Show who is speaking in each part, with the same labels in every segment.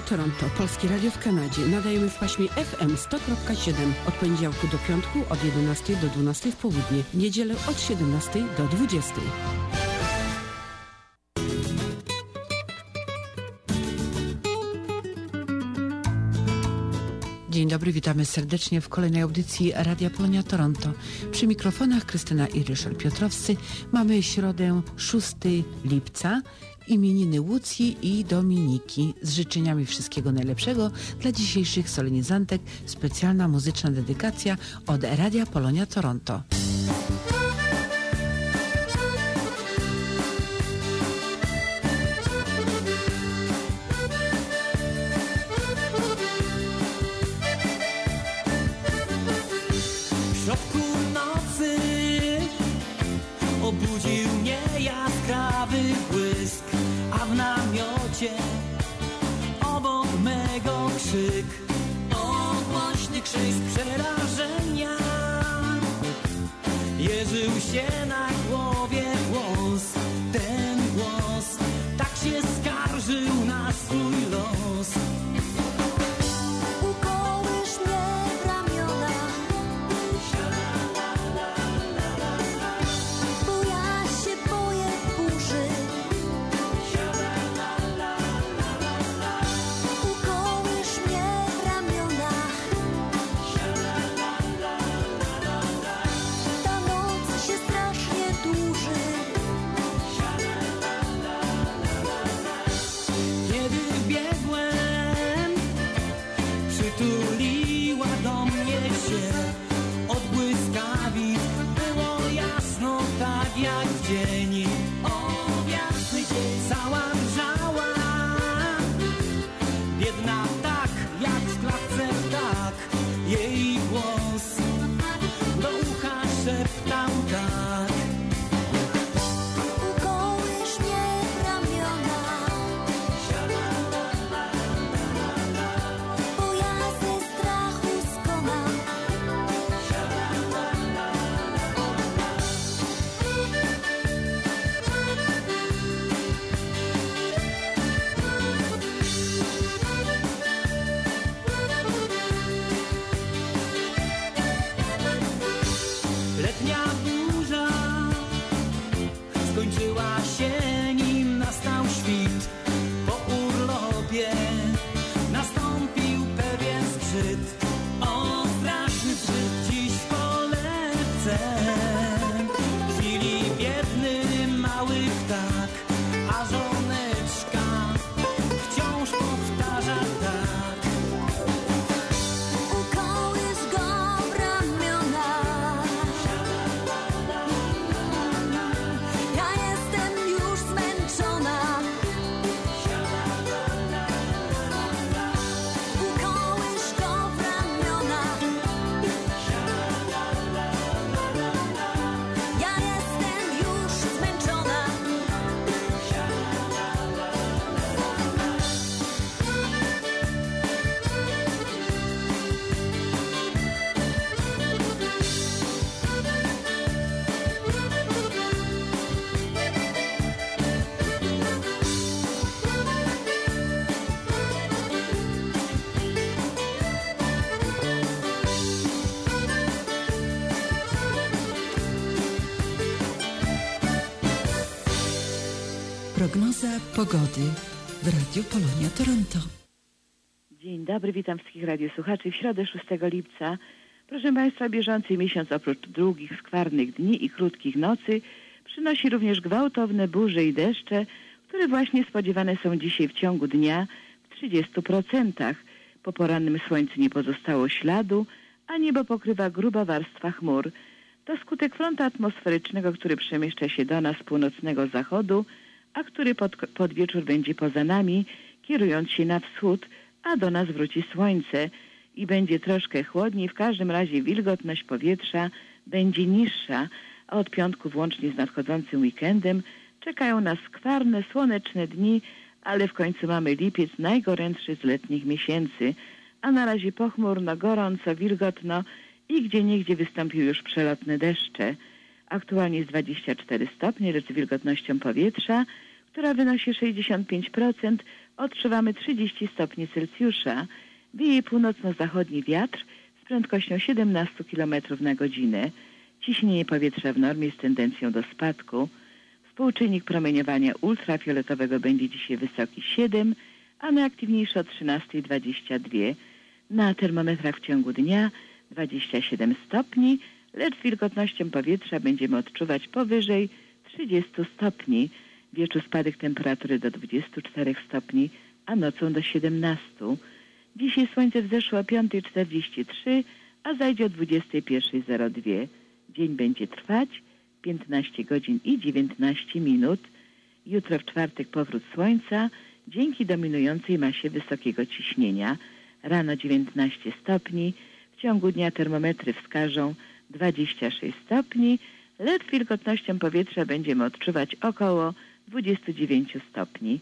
Speaker 1: Radio Toronto, Polskie Radio w Kanadzie. Nadajemy w paśmie FM 100.7 od poniedziałku do piątku od 11 do 12 w południe, niedzielę od 17 do 20. Dzień dobry, witamy serdecznie w kolejnej audycji Radia Polonia Toronto. Przy mikrofonach Krystyna i Ryszard Piotrowscy. Mamy środę 6 lipca imieniny Łucji i Dominiki z życzeniami wszystkiego najlepszego dla dzisiejszych solenizantek. Specjalna muzyczna dedykacja od Radia Polonia Toronto.
Speaker 2: Pogody w Radiu Polonia Toronto.
Speaker 3: Dzień dobry, witam wszystkich radiosłuchaczy. W środę 6 lipca, proszę Państwa, bieżący miesiąc oprócz długich, skwarnych dni i krótkich nocy przynosi również gwałtowne burze i deszcze, które właśnie spodziewane są dzisiaj w ciągu dnia w 30%. Po porannym słońcu nie pozostało śladu, a niebo pokrywa gruba warstwa chmur. To skutek frontu atmosferycznego, który przemieszcza się do nas z północnego zachodu, a który pod, pod wieczór będzie poza nami, kierując się na wschód, a do nas wróci słońce i będzie troszkę chłodniej. W każdym razie wilgotność powietrza będzie niższa, a od piątku włącznie z nadchodzącym weekendem czekają nas skwarne, słoneczne dni, ale w końcu mamy lipiec, najgorętszy z letnich miesięcy, a na razie pochmurno, gorąco, wilgotno i gdzie niegdzie wystąpiły już przelotne deszcze. Aktualnie jest 24 stopnie, lecz z wilgotnością powietrza, która wynosi 65%, odczuwamy 30 stopni Celsjusza. Wieje północno-zachodni wiatr z prędkością 17 km na godzinę. Ciśnienie powietrza w normie z tendencją do spadku. Współczynnik promieniowania ultrafioletowego będzie dzisiaj wysoki 7, a najaktywniejszy o 13.22. Na termometrach w ciągu dnia 27 stopni, lecz wilgotnością powietrza będziemy odczuwać powyżej 30 stopni. Wieczór spadek temperatury do 24 stopni, a nocą do 17. Dzisiaj słońce wzeszło o 5.43, a zajdzie o 21.02. Dzień będzie trwać 15 godzin i 19 minut. Jutro w czwartek powrót słońca dzięki dominującej masie wysokiego ciśnienia. Rano 19 stopni, w ciągu dnia termometry wskażą 26 stopni, lecz wilgotnością powietrza będziemy odczuwać około 29 stopni.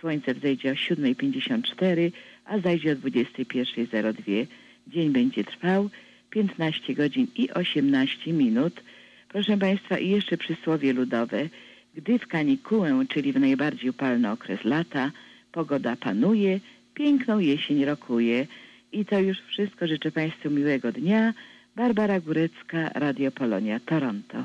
Speaker 3: Słońce wzejdzie o 7.54, a zajdzie o 21.02. Dzień będzie trwał 15 godzin i 18 minut. Proszę Państwa, i jeszcze przysłowie ludowe. Gdy w kanikułę, czyli w najbardziej upalny okres lata, pogoda panuje, piękną jesień rokuje. I to już wszystko. Życzę Państwu miłego dnia. Barbara Górecka, Radio Polonia, Toronto.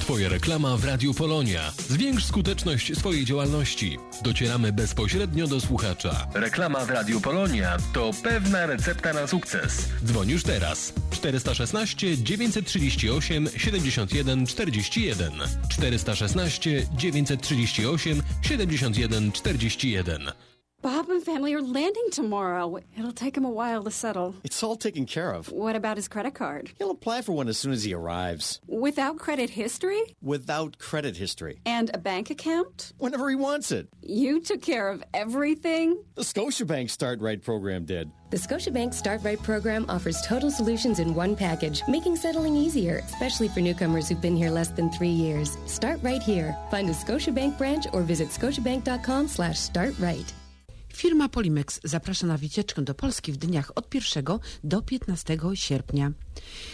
Speaker 4: Twoja reklama w Radiu Polonia. Zwiększ skuteczność swojej działalności. Docieramy bezpośrednio do słuchacza. Reklama w Radiu Polonia to pewna recepta na sukces. Dzwoń już teraz. 416 938 71 41 416 938 71 41
Speaker 5: Bob and family are landing tomorrow. It'll take him a while to settle.
Speaker 6: It's all taken care of.
Speaker 5: What about his credit card?
Speaker 6: He'll apply for one as soon as he arrives.
Speaker 5: Without credit history?
Speaker 6: Without credit history.
Speaker 5: And a bank account?
Speaker 6: Whenever he wants it.
Speaker 5: You took care of everything?
Speaker 6: The Scotiabank Start Right program did.
Speaker 7: The Scotiabank Start Right program offers total solutions in one package, making settling easier, especially for newcomers who've been here less than three years. Start right here. Find a Scotiabank branch or visit scotiabank.com slash start right.
Speaker 8: Firma Polimex zaprasza na wycieczkę do Polski w dniach od 1 do 15 sierpnia.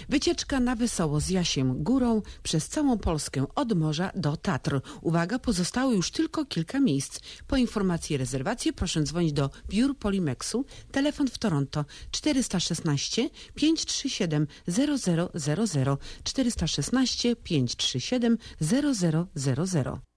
Speaker 8: Wycieczka na wesoło z Jasiem Górą przez całą Polskę od morza do Tatr. Uwaga, pozostało już tylko kilka miejsc. Po informacji i rezerwację proszę dzwonić do biur Polimexu. Telefon w Toronto 416 537 0000 416 537 0000.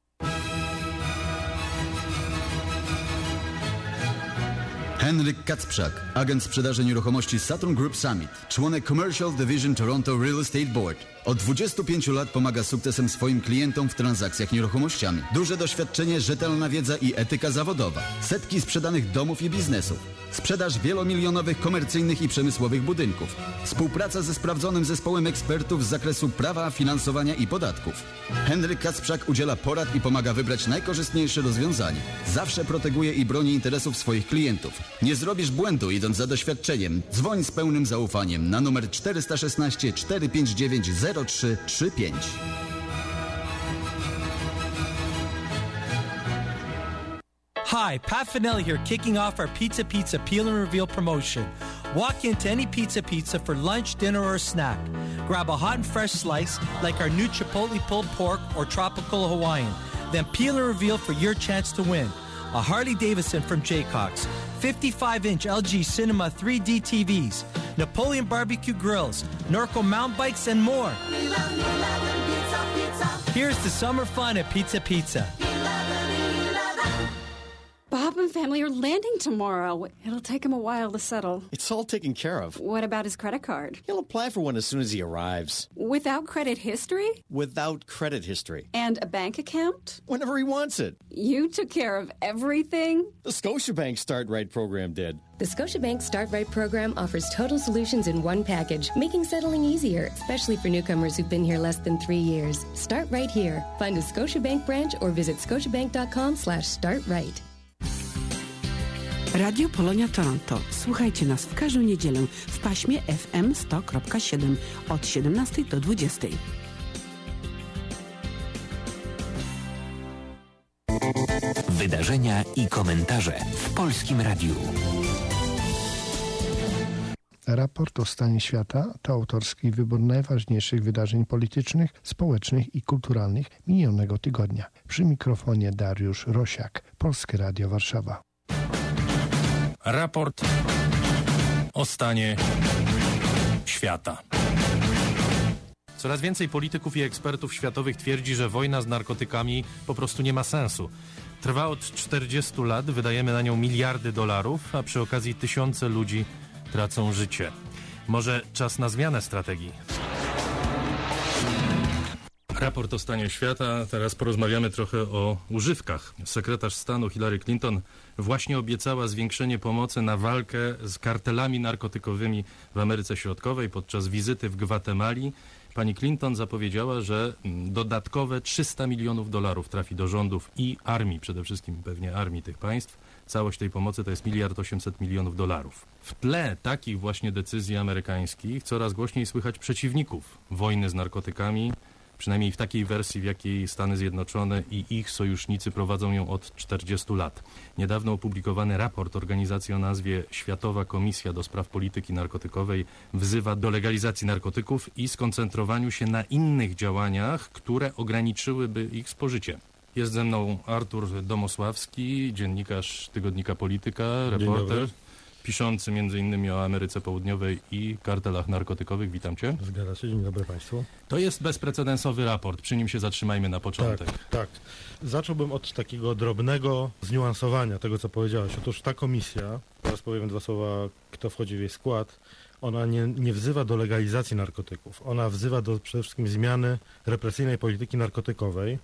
Speaker 9: Henryk Kacprzak, agent sprzedaży nieruchomości Saturn Group Summit, członek Commercial Division Toronto Real Estate Board. Od 25 lat pomaga sukcesem swoim klientom w transakcjach nieruchomościami. Duże doświadczenie, rzetelna wiedza i etyka zawodowa. Setki sprzedanych domów i biznesów. Sprzedaż wielomilionowych komercyjnych i przemysłowych budynków. Współpraca ze sprawdzonym zespołem ekspertów z zakresu prawa, finansowania i podatków. Henryk Kacprzak udziela porad i pomaga wybrać najkorzystniejsze rozwiązanie. Zawsze proteguje i broni interesów swoich klientów. Nie zrobisz błędu idąc za doświadczeniem. Dzwoń z pełnym zaufaniem na numer 416 459 0335.
Speaker 10: Hi, Pat Finelli here, kicking off our Pizza Pizza Peel and Reveal promotion. Walk into any Pizza Pizza for lunch, dinner, or snack. Grab a hot and fresh slice like our new Chipotle pulled pork or tropical Hawaiian. Then peel and reveal for your chance to win. A Harley Davidson from Jaycox, 55 inch LG Cinema 3D TVs, Napoleon barbecue grills, Norco mountain bikes, and more. Here's the summer fun at Pizza Pizza.
Speaker 5: Bob and family are landing tomorrow. It'll take him a while to settle.
Speaker 6: It's all taken care of.
Speaker 5: What about his credit card?
Speaker 6: He'll apply for one as soon as he arrives.
Speaker 5: Without credit history?
Speaker 6: Without credit history.
Speaker 5: And a bank account?
Speaker 6: Whenever he wants it.
Speaker 5: You took care of everything?
Speaker 6: The Scotiabank Start Right program did.
Speaker 7: The Scotiabank Start Right program offers total solutions in one package, making settling easier, especially for newcomers who've been here less than three years. Start right here. Find a Scotiabank branch or visit scotiabank.com slash start right.
Speaker 8: Radio Polonia Toronto. Słuchajcie nas w każdą niedzielę w paśmie FM 100.7 od 17 do 20.
Speaker 11: Wydarzenia i komentarze w Polskim Radiu. Raport o stanie świata to autorski wybór najważniejszych wydarzeń politycznych, społecznych i kulturalnych minionego tygodnia. Przy mikrofonie Dariusz Rosiak, Polskie Radio Warszawa.
Speaker 12: Raport o stanie świata. Coraz więcej polityków i ekspertów światowych twierdzi, że wojna z narkotykami po prostu nie ma sensu. Trwa od 40 lat, wydajemy na nią miliardy dolarów, a przy okazji tysiące ludzi tracą życie. Może czas na zmianę strategii? Raport o stanie świata. Teraz porozmawiamy trochę o używkach. Sekretarz stanu Hillary Clinton właśnie obiecała zwiększenie pomocy na walkę z kartelami narkotykowymi w Ameryce Środkowej podczas wizyty w Gwatemali. Pani Clinton zapowiedziała, że mm, dodatkowe 300 milionów dolarów trafi do rządów i armii, przede wszystkim pewnie armii tych państw. Całość tej pomocy to jest miliard 800 milionów dolarów. W tle takich właśnie decyzji amerykańskich coraz głośniej słychać przeciwników wojny z narkotykami, przynajmniej w takiej wersji, w jakiej Stany Zjednoczone i ich sojusznicy prowadzą ją od 40 lat. Niedawno opublikowany raport organizacji o nazwie Światowa Komisja do Spraw Polityki Narkotykowej wzywa do legalizacji narkotyków i skoncentrowaniu się na innych działaniach, które ograniczyłyby ich spożycie. Jest ze mną Artur Domosławski, dziennikarz tygodnika Polityka, reporter. Piszący m.in. o Ameryce Południowej i kartelach narkotykowych. Witam cię.
Speaker 13: Zgadza się, dzień dobry Państwu.
Speaker 12: To jest bezprecedensowy raport, przy nim się zatrzymajmy na początek.
Speaker 13: Tak, tak. Zacząłbym od takiego drobnego zniuansowania tego, co powiedziałeś. Otóż ta komisja, teraz powiem dwa słowa, kto wchodzi w jej skład, ona nie, nie wzywa do legalizacji narkotyków. Ona wzywa do przede wszystkim zmiany represyjnej polityki narkotykowej.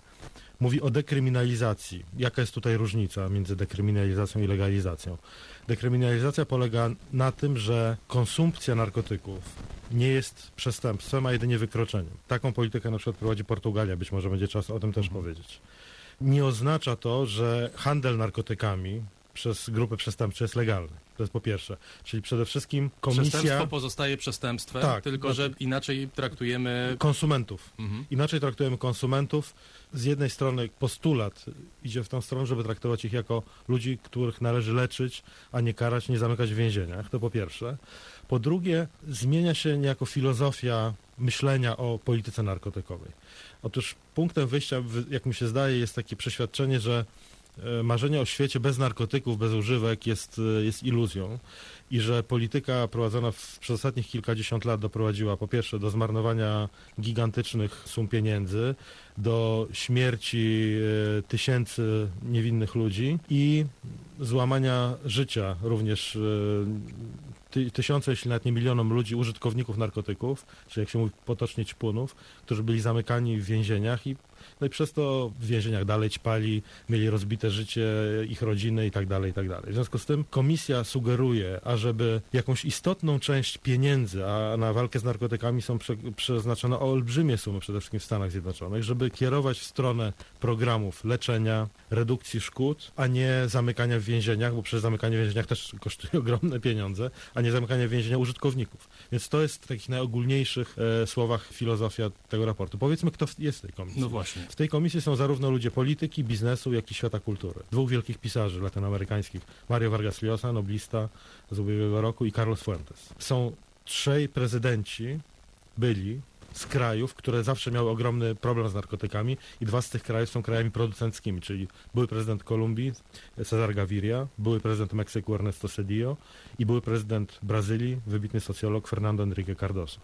Speaker 13: Mówi o dekryminalizacji. Jaka jest tutaj różnica między dekryminalizacją i legalizacją? Dekryminalizacja polega na tym, że konsumpcja narkotyków nie jest przestępstwem, a jedynie wykroczeniem. Taką politykę na przykład prowadzi Portugalia, być może będzie czas o tym też powiedzieć. Nie oznacza to, że handel narkotykami przez grupy przestępcze jest legalny. To jest po pierwsze. Czyli przede wszystkim
Speaker 12: Przestępstwo
Speaker 13: komisja
Speaker 12: pozostaje przestępstwem,
Speaker 13: Tak,
Speaker 12: tylko
Speaker 13: no-
Speaker 12: że inaczej traktujemy...
Speaker 13: konsumentów.
Speaker 12: Mhm.
Speaker 13: Inaczej traktujemy konsumentów. Z jednej strony postulat idzie w tą stronę, żeby traktować ich jako ludzi, których należy leczyć, a nie karać, nie zamykać w więzieniach. To po pierwsze. Po drugie, zmienia się niejako filozofia myślenia o polityce narkotykowej. Otóż punktem wyjścia, jak mi się zdaje, jest takie przeświadczenie, że marzenie o świecie bez narkotyków, bez używek jest, e, jest iluzją i że polityka prowadzona w, przez ostatnich kilkadziesiąt lat doprowadziła po pierwsze do zmarnowania gigantycznych sum pieniędzy, do śmierci e, tysięcy niewinnych ludzi i złamania życia również e, ty, tysiące, jeśli nawet nie milionom ludzi, użytkowników narkotyków, czy jak się mówi potocznie ćpunów, którzy byli zamykani w więzieniach i, no i przez to w więzieniach dalej ćpali, mieli rozbite życie ich rodziny i tak dalej, i tak dalej. W związku z tym komisja sugeruje, ażeby jakąś istotną część pieniędzy, a na walkę z narkotykami są prze, przeznaczone olbrzymie sumy przede wszystkim w Stanach Zjednoczonych, żeby kierować w stronę programów leczenia, redukcji szkód, a nie zamykania w więzieniach, bo przecież zamykanie w więzieniach też kosztuje ogromne pieniądze, a nie zamykanie w więzienia użytkowników. Więc to jest w takich najogólniejszych e, słowach filozofia tego raportu. Powiedzmy, kto jest w tej komisji.
Speaker 12: No
Speaker 13: W tej komisji są zarówno ludzie polityki, biznesu, jak i świata kultury. Dwóch wielkich pisarzy latynoamerykańskich. Mario Vargas Llosa, noblista z ubiegłego roku i Carlos Fuentes. Są trzej prezydenci, byli z krajów, które zawsze miały ogromny problem z narkotykami i dwa z tych krajów są krajami producenckimi, czyli były prezydent Kolumbii Cesar Gaviria, były prezydent Meksyku Ernesto Cedillo i były prezydent Brazylii, wybitny socjolog Fernando Enrique Cardoso.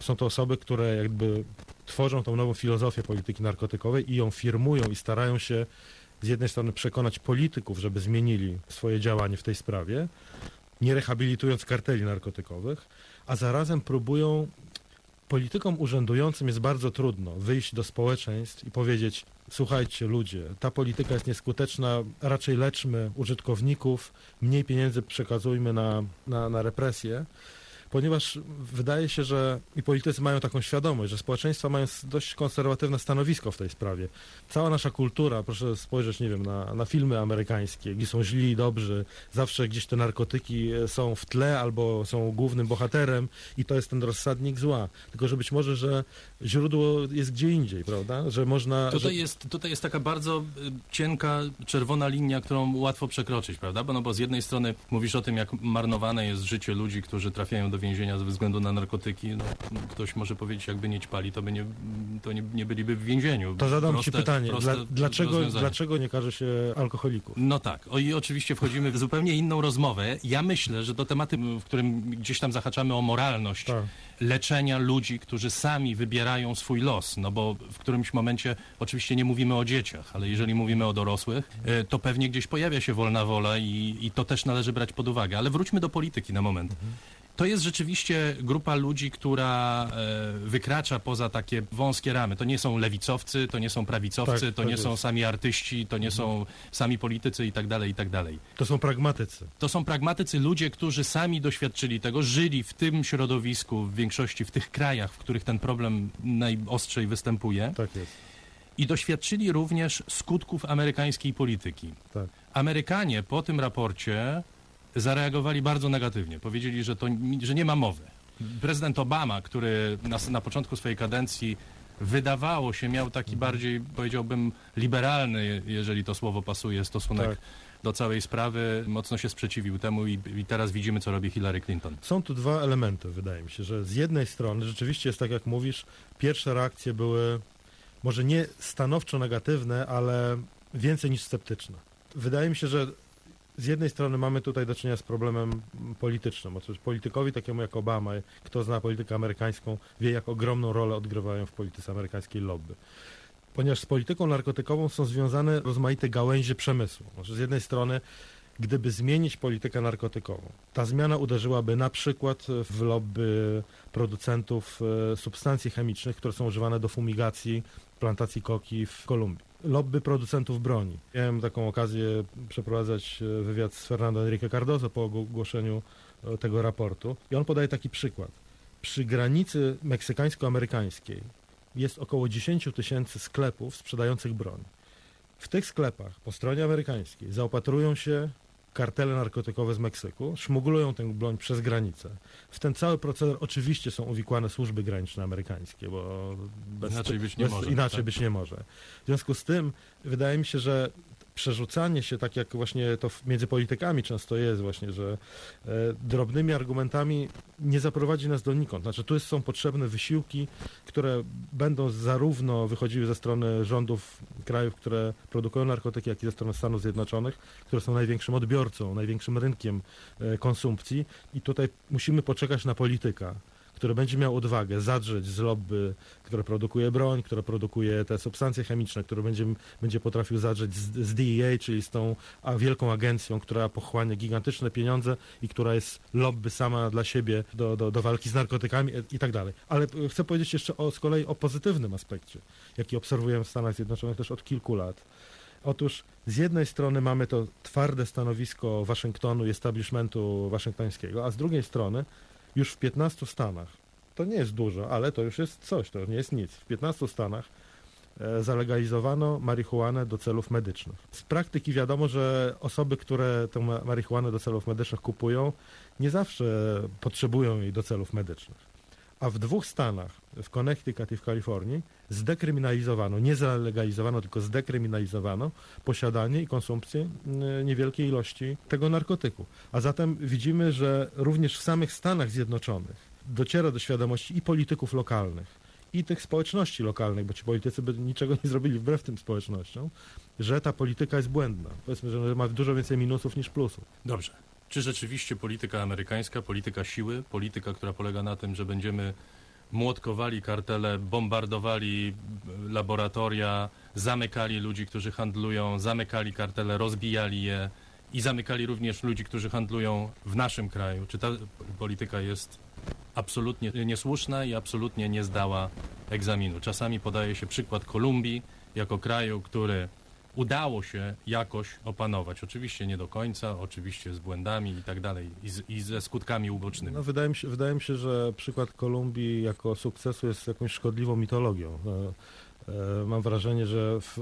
Speaker 13: Są to osoby, które jakby tworzą tą nową filozofię polityki narkotykowej i ją firmują i starają się z jednej strony przekonać polityków, żeby zmienili swoje działanie w tej sprawie, nie rehabilitując karteli narkotykowych, a zarazem próbują politykom urzędującym jest bardzo trudno wyjść do społeczeństw i powiedzieć: Słuchajcie, ludzie, ta polityka jest nieskuteczna, raczej leczmy użytkowników, mniej pieniędzy przekazujmy na, na, na represję. Ponieważ wydaje się, że i politycy mają taką świadomość, że społeczeństwa mają dość konserwatywne stanowisko w tej sprawie. Cała nasza kultura, proszę spojrzeć, nie wiem, na, na filmy amerykańskie, gdzie są źli i dobrzy, zawsze gdzieś te narkotyki e, są w tle albo są głównym bohaterem i to jest ten rozsadnik zła. Tylko, że być może, że źródło jest gdzie indziej, prawda? Że można...
Speaker 12: Tutaj
Speaker 13: że...
Speaker 12: jest, tutaj jest taka bardzo y, cienka, czerwona linia, którą łatwo przekroczyć, prawda? Bo, no bo z jednej strony mówisz o tym, jak marnowane jest życie ludzi, którzy trafiają do więzienia ze względu na narkotyki, no, ktoś może powiedzieć, jakby nie ćpali, to, by nie, to nie, nie byliby w więzieniu.
Speaker 13: To zadam
Speaker 12: proste,
Speaker 13: Ci pytanie, dla, dlaczego, dlaczego nie każe się alkoholików?
Speaker 12: No tak, o, i oczywiście wchodzimy w zupełnie inną rozmowę. Ja myślę, że do tematy, w którym gdzieś tam zahaczamy o moralność
Speaker 13: Tak.
Speaker 12: leczenia ludzi, którzy sami wybierają swój los, no bo w którymś momencie oczywiście nie mówimy o dzieciach, ale jeżeli mówimy o dorosłych, e, to pewnie gdzieś pojawia się wolna wola i, i to też należy brać pod uwagę. Ale wróćmy do polityki na moment. To jest rzeczywiście grupa ludzi, która e, wykracza poza takie wąskie ramy. To nie są lewicowcy, to nie są prawicowcy,
Speaker 13: Tak,
Speaker 12: to
Speaker 13: tak
Speaker 12: nie są
Speaker 13: jest.
Speaker 12: sami artyści, to nie są sami politycy i tak dalej, i tak dalej.
Speaker 13: To są pragmatycy.
Speaker 12: To są pragmatycy ludzie, którzy sami doświadczyli tego, żyli w tym środowisku, w większości w tych krajach, w których ten problem najostrzej występuje.
Speaker 13: Tak jest.
Speaker 12: I doświadczyli również skutków amerykańskiej polityki.
Speaker 13: Tak.
Speaker 12: Amerykanie po tym raporcie zareagowali bardzo negatywnie. Powiedzieli, że, to, że nie ma mowy. Prezydent Obama, który na, na początku swojej kadencji wydawało się miał taki bardziej, powiedziałbym, liberalny, jeżeli to słowo pasuje, stosunek
Speaker 13: Tak.
Speaker 12: do całej sprawy, mocno się sprzeciwił temu i, i teraz widzimy, co robi Hillary Clinton.
Speaker 13: Są tu dwa elementy, wydaje mi się, że z jednej strony rzeczywiście jest tak, jak mówisz, pierwsze reakcje były może nie stanowczo negatywne, ale więcej niż sceptyczne. Wydaje mi się, że z jednej strony mamy tutaj do czynienia z problemem politycznym. Otóż politykowi takiemu jak Obama, kto zna politykę amerykańską, wie, jak ogromną rolę odgrywają w polityce amerykańskiej lobby. Ponieważ z polityką narkotykową są związane rozmaite gałęzie przemysłu. Z jednej strony gdyby zmienić politykę narkotykową. Ta zmiana uderzyłaby na przykład w lobby producentów e, substancji chemicznych, które są używane do fumigacji plantacji koki w Kolumbii. Lobby producentów broni. Miałem taką okazję przeprowadzać e, wywiad z Fernando Enrique Cardozo po ogłoszeniu e, tego raportu i on podaje taki przykład. Przy granicy meksykańsko-amerykańskiej jest około 10 tysięcy sklepów sprzedających broń. W tych sklepach po stronie amerykańskiej zaopatrują się kartele narkotykowe z Meksyku, szmuglują tę broń przez granicę. W ten cały proceder oczywiście są uwikłane służby graniczne amerykańskie, bo bez,
Speaker 12: Inaczej być nie
Speaker 13: bez,
Speaker 12: może,
Speaker 13: Inaczej
Speaker 12: tak?
Speaker 13: być nie może. W związku z tym wydaje mi się, że przerzucanie się, tak jak właśnie to między politykami często jest właśnie, że e, drobnymi argumentami nie zaprowadzi nas donikąd. Znaczy tu są potrzebne wysiłki, które będą zarówno wychodziły ze strony rządów krajów, które produkują narkotyki, jak i ze strony Stanów Zjednoczonych, które są największym odbiorcą, największym rynkiem e, konsumpcji i tutaj musimy poczekać na polityka, który będzie miał odwagę zadrzeć z lobby, które produkuje broń, które produkuje te substancje chemiczne, który będzie, będzie potrafił zadrzeć z, z DEA, czyli z tą wielką agencją, która pochłania gigantyczne pieniądze i która jest lobby sama dla siebie do, do, do walki z narkotykami i tak dalej. Ale e, chcę powiedzieć jeszcze o, z kolei o pozytywnym aspekcie, jaki obserwujemy w Stanach Zjednoczonych też od kilku lat. Otóż z jednej strony mamy to twarde stanowisko Waszyngtonu i establishmentu waszyngtońskiego, a z drugiej strony już w 15 stanach, to nie jest dużo, ale to już jest coś, to nie jest nic. W 15 stanach e, zalegalizowano marihuanę do celów medycznych. Z praktyki wiadomo, że osoby, które tę ma- marihuanę do celów medycznych kupują, nie zawsze potrzebują jej do celów medycznych. A w dwóch stanach, w Connecticut i w Kalifornii, zdekryminalizowano, nie zalegalizowano, tylko zdekryminalizowano posiadanie i konsumpcję y, niewielkiej ilości tego narkotyku. A zatem widzimy, że również w samych Stanach Zjednoczonych dociera do świadomości i polityków lokalnych, i tych społeczności lokalnych, bo ci politycy by niczego nie zrobili wbrew tym społecznościom, że ta polityka jest błędna. Powiedzmy, że ma dużo więcej minusów niż plusów.
Speaker 12: Dobrze. Czy rzeczywiście polityka amerykańska, polityka siły, polityka, która polega na tym, że będziemy młotkowali kartele, bombardowali e, laboratoria, zamykali ludzi, którzy handlują, zamykali kartele, rozbijali je i zamykali również ludzi, którzy handlują w naszym kraju? Czy ta polityka jest absolutnie niesłuszna i absolutnie nie zdała egzaminu? Czasami podaje się przykład Kolumbii jako kraju, który udało się jakoś opanować. Oczywiście nie do końca, oczywiście z błędami i tak dalej, i, z, i ze skutkami ubocznymi.
Speaker 13: No, wydaje, mi się, wydaje mi się, że przykład Kolumbii jako sukcesu jest jakąś szkodliwą mitologią. E, e, Mam wrażenie, że. W,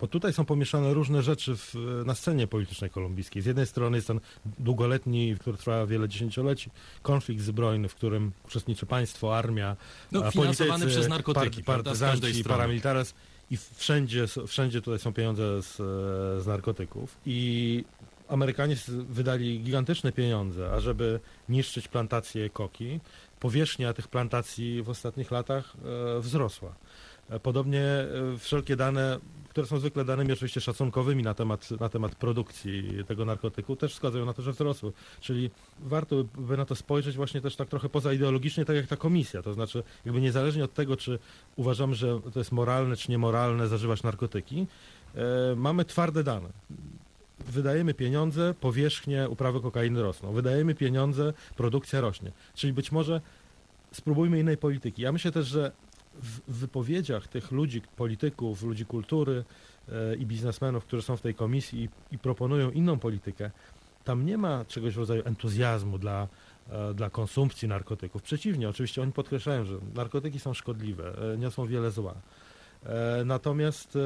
Speaker 13: bo tutaj są pomieszane różne rzeczy w, na scenie politycznej kolumbijskiej. Z jednej strony jest ten długoletni, który trwa wiele dziesięcioleci, konflikt zbrojny, w którym uczestniczy państwo, armia,
Speaker 12: No,
Speaker 13: politycy,
Speaker 12: przez narkotyki,
Speaker 13: partyzanci, paramilitares i wszędzie, wszędzie tutaj są pieniądze z, z narkotyków. I Amerykanie wydali gigantyczne pieniądze, ażeby niszczyć plantacje koki. Powierzchnia tych plantacji w ostatnich latach e, wzrosła. E, Podobnie e, wszelkie dane, które są zwykle danymi oczywiście szacunkowymi na temat, na temat produkcji tego narkotyku, też wskazują na to, że wzrosły. Czyli warto by na to spojrzeć właśnie też tak trochę poza ideologicznie, tak jak ta komisja. To znaczy, jakby niezależnie od tego, czy uważamy, że to jest moralne, czy niemoralne zażywać narkotyki, e, mamy twarde dane. Wydajemy pieniądze, powierzchnie uprawy kokainy rosną. Wydajemy pieniądze, produkcja rośnie. Czyli być może spróbujmy innej polityki. Ja myślę też, że w wypowiedziach tych ludzi, polityków, ludzi kultury e, i biznesmenów, którzy są w tej komisji i, i proponują inną politykę, tam nie ma czegoś w rodzaju entuzjazmu dla, e, dla konsumpcji narkotyków. Przeciwnie, oczywiście oni podkreślają, że narkotyki są szkodliwe, e, niosą wiele zła. Natomiast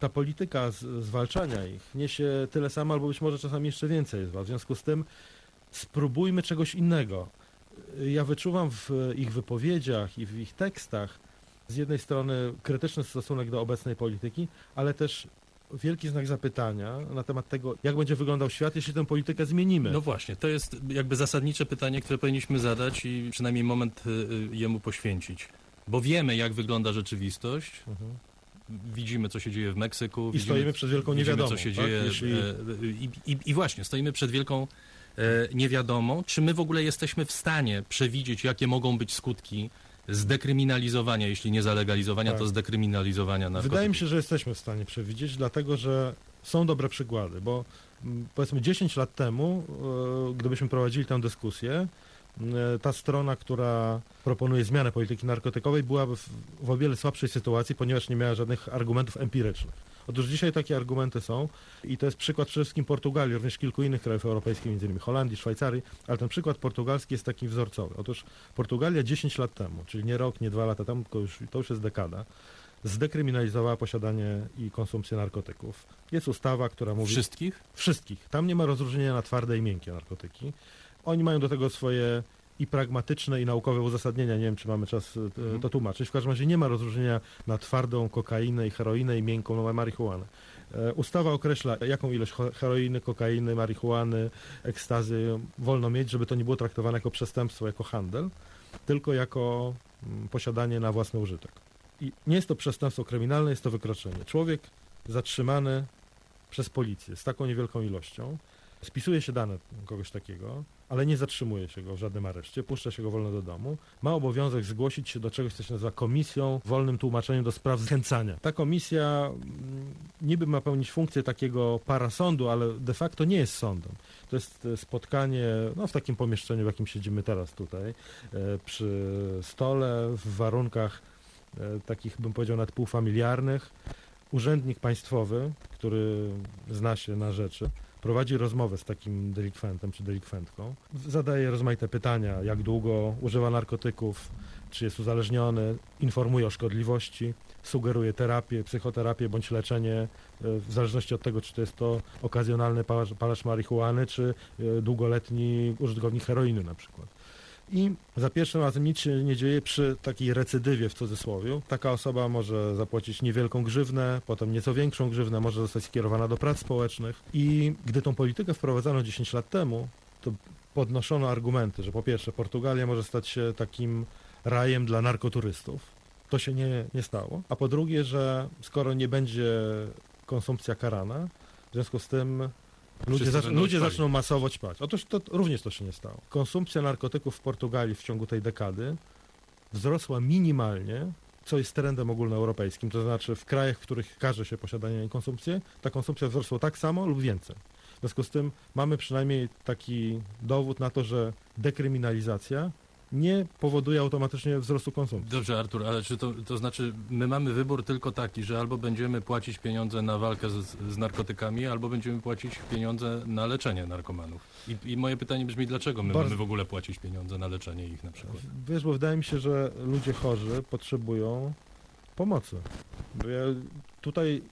Speaker 13: ta polityka zwalczania ich niesie tyle samo, albo być może czasami jeszcze więcej zła. W związku z tym spróbujmy czegoś innego. Ja wyczuwam w ich wypowiedziach i w ich tekstach z jednej strony krytyczny stosunek do obecnej polityki, ale też wielki znak zapytania na temat tego, jak będzie wyglądał świat, jeśli tę politykę zmienimy.
Speaker 12: No właśnie, to jest jakby zasadnicze pytanie, które powinniśmy zadać i przynajmniej moment y, y, jemu poświęcić. Bo wiemy, jak wygląda rzeczywistość. Widzimy, co się dzieje w Meksyku.
Speaker 13: Mhm. I
Speaker 12: widzimy,
Speaker 13: stoimy przed wielką
Speaker 12: widzimy,
Speaker 13: niewiadomą,
Speaker 12: co się
Speaker 13: tak?
Speaker 12: dzieje.
Speaker 13: Jeśli-
Speaker 12: e, I, i, I właśnie, stoimy przed wielką e, niewiadomą. Czy my w ogóle jesteśmy w stanie przewidzieć, jakie mogą być skutki zdekryminalizowania, jeśli nie zalegalizowania,
Speaker 13: Tak.
Speaker 12: to zdekryminalizowania narkotyków?
Speaker 13: Wydaje mi się, że jesteśmy w stanie przewidzieć, dlatego że są dobre przykłady, bo mm, powiedzmy 10 lat temu, e, gdybyśmy prowadzili tę dyskusję, e, ta strona, która proponuje zmianę polityki narkotykowej, byłaby w, w o wiele słabszej sytuacji, ponieważ nie miała żadnych argumentów empirycznych. Otóż dzisiaj takie argumenty są i to jest przykład przede wszystkim Portugalii, również kilku innych krajów europejskich, m.in. Holandii, Szwajcarii, ale ten przykład portugalski jest taki wzorcowy. Otóż Portugalia 10 lat temu, czyli nie rok, nie dwa lata temu, tylko już, to już jest dekada, zdekryminalizowała posiadanie i konsumpcję narkotyków. Jest ustawa, która mówi...
Speaker 12: Wszystkich?
Speaker 13: Wszystkich. Tam nie ma rozróżnienia na twarde i miękkie narkotyki. Oni mają do tego swoje i pragmatyczne, i naukowe uzasadnienia. Nie wiem, czy mamy czas e, to tłumaczyć. W każdym razie nie ma rozróżnienia na twardą kokainę i heroinę i miękką marihuanę. E, Ustawa określa, jaką ilość heroiny, kokainy, marihuany, ekstazy wolno mieć, żeby to nie było traktowane jako przestępstwo, jako handel, tylko jako mm, posiadanie na własny użytek. I nie jest to przestępstwo kryminalne, jest to wykroczenie. Człowiek zatrzymany przez policję z taką niewielką ilością, spisuje się dane kogoś takiego, ale nie zatrzymuje się go w żadnym areszcie, puszcza się go wolno do domu, ma obowiązek zgłosić się do czegoś, co się nazywa komisją wolnym tłumaczeniu do spraw zchęcania. Ta komisja mm, niby ma pełnić funkcję takiego parasądu, ale de facto nie jest sądem. To jest e, spotkanie no, w takim pomieszczeniu, w jakim siedzimy teraz tutaj, e, przy stole, w warunkach e, takich, bym powiedział, nawet półfamiliarnych. Urzędnik państwowy, który zna się na rzeczy, prowadzi rozmowę z takim delikwentem czy delikwentką, zadaje rozmaite pytania, jak długo używa narkotyków, czy jest uzależniony, informuje o szkodliwości, sugeruje terapię, psychoterapię bądź leczenie, e, w zależności od tego, czy to jest to okazjonalny palacz, marihuany, czy e, długoletni użytkownik heroiny na przykład. I za pierwszym razem nic się nie dzieje przy takiej recydywie w cudzysłowie. Taka osoba może zapłacić niewielką grzywnę, potem nieco większą grzywnę, może zostać skierowana do prac społecznych. I gdy tą politykę wprowadzano 10 lat temu, to podnoszono argumenty, że po pierwsze Portugalia może stać się takim rajem dla narkoturystów. To się nie, nie stało. A po drugie, że skoro nie będzie konsumpcja karana, w związku z tym Ludzie, zacz, ludzie zaczną masowo ćpać. Otóż to również to się nie stało. Konsumpcja narkotyków w Portugalii w ciągu tej dekady wzrosła minimalnie, co jest trendem ogólnoeuropejskim. To znaczy w krajach, w których każe się posiadanie i konsumpcję, ta konsumpcja wzrosła tak samo lub więcej. W związku z tym mamy przynajmniej taki dowód na to, że dekryminalizacja nie powoduje automatycznie wzrostu konsumpcji.
Speaker 12: Dobrze, Artur, ale czy to, to znaczy, my mamy wybór tylko taki, że albo będziemy płacić pieniądze na walkę z, z narkotykami, albo będziemy płacić pieniądze na leczenie narkomanów. I, I moje pytanie brzmi, dlaczego my
Speaker 13: Bardzo-
Speaker 12: mamy w ogóle płacić pieniądze na leczenie ich na przykład?
Speaker 13: Wiesz, bo wydaje mi się, że ludzie chorzy potrzebują pomocy. Bo ja tutaj,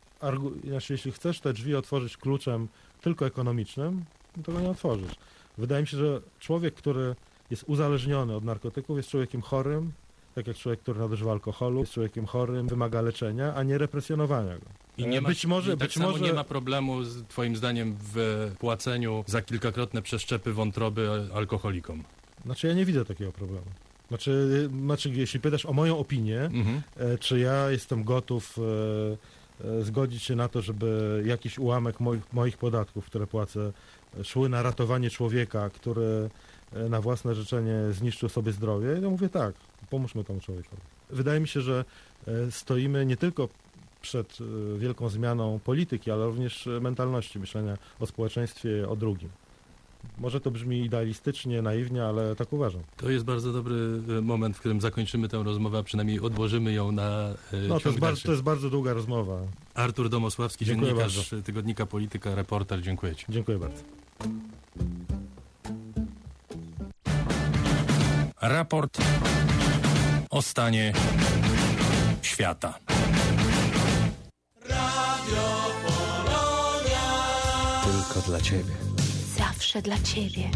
Speaker 13: znaczy, jeśli chcesz te drzwi otworzyć kluczem tylko ekonomicznym, to tego nie otworzysz. Wydaje mi się, że człowiek, który jest uzależniony od narkotyków, jest człowiekiem chorym, tak jak człowiek, który nadużywa alkoholu, jest człowiekiem chorym, wymaga leczenia, a nie represjonowania go.
Speaker 12: I nie ma,
Speaker 13: być może,
Speaker 12: i tak
Speaker 13: być
Speaker 12: samo
Speaker 13: może
Speaker 12: nie ma problemu, z, twoim zdaniem, w płaceniu za kilkakrotne przeszczepy wątroby alkoholikom.
Speaker 13: Znaczy ja nie widzę takiego problemu. Znaczy, znaczy jeśli pytasz o moją opinię,
Speaker 12: Mhm.
Speaker 13: e, czy ja jestem gotów e, e, zgodzić się na to, żeby jakiś ułamek moich, moich podatków, które płacę, e, szły na ratowanie człowieka, który e, na własne życzenie zniszczył sobie zdrowie, ja mówię tak, pomóżmy temu człowiekowi. Wydaje mi się, że e, stoimy nie tylko przed e, wielką zmianą polityki, ale również e, mentalności myślenia o społeczeństwie, o drugim. Może to brzmi idealistycznie, naiwnie, ale tak uważam.
Speaker 12: To jest bardzo dobry e, moment, w którym zakończymy tę rozmowę, a przynajmniej odłożymy ją na e,
Speaker 13: No, to jest, bardzo, to jest bardzo długa rozmowa.
Speaker 12: Artur Domosławski,
Speaker 13: Dziękuję
Speaker 12: dziennikarz
Speaker 13: bardzo.
Speaker 12: tygodnika Polityka, reporter. Dziękuję Ci.
Speaker 13: Dziękuję bardzo.
Speaker 4: Raport o stanie świata.
Speaker 14: Tylko dla ciebie.
Speaker 15: Zawsze dla ciebie.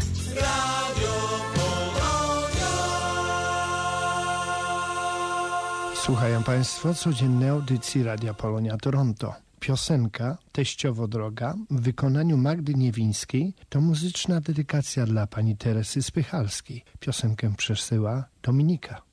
Speaker 11: Słuchają Państwo codziennej audycji Radia Polonia Toronto. Piosenka Teściowo Droga w wykonaniu Magdy Niewińskiej to muzyczna dedykacja dla pani Teresy Spychalskiej. Piosenkę przesyła Dominika.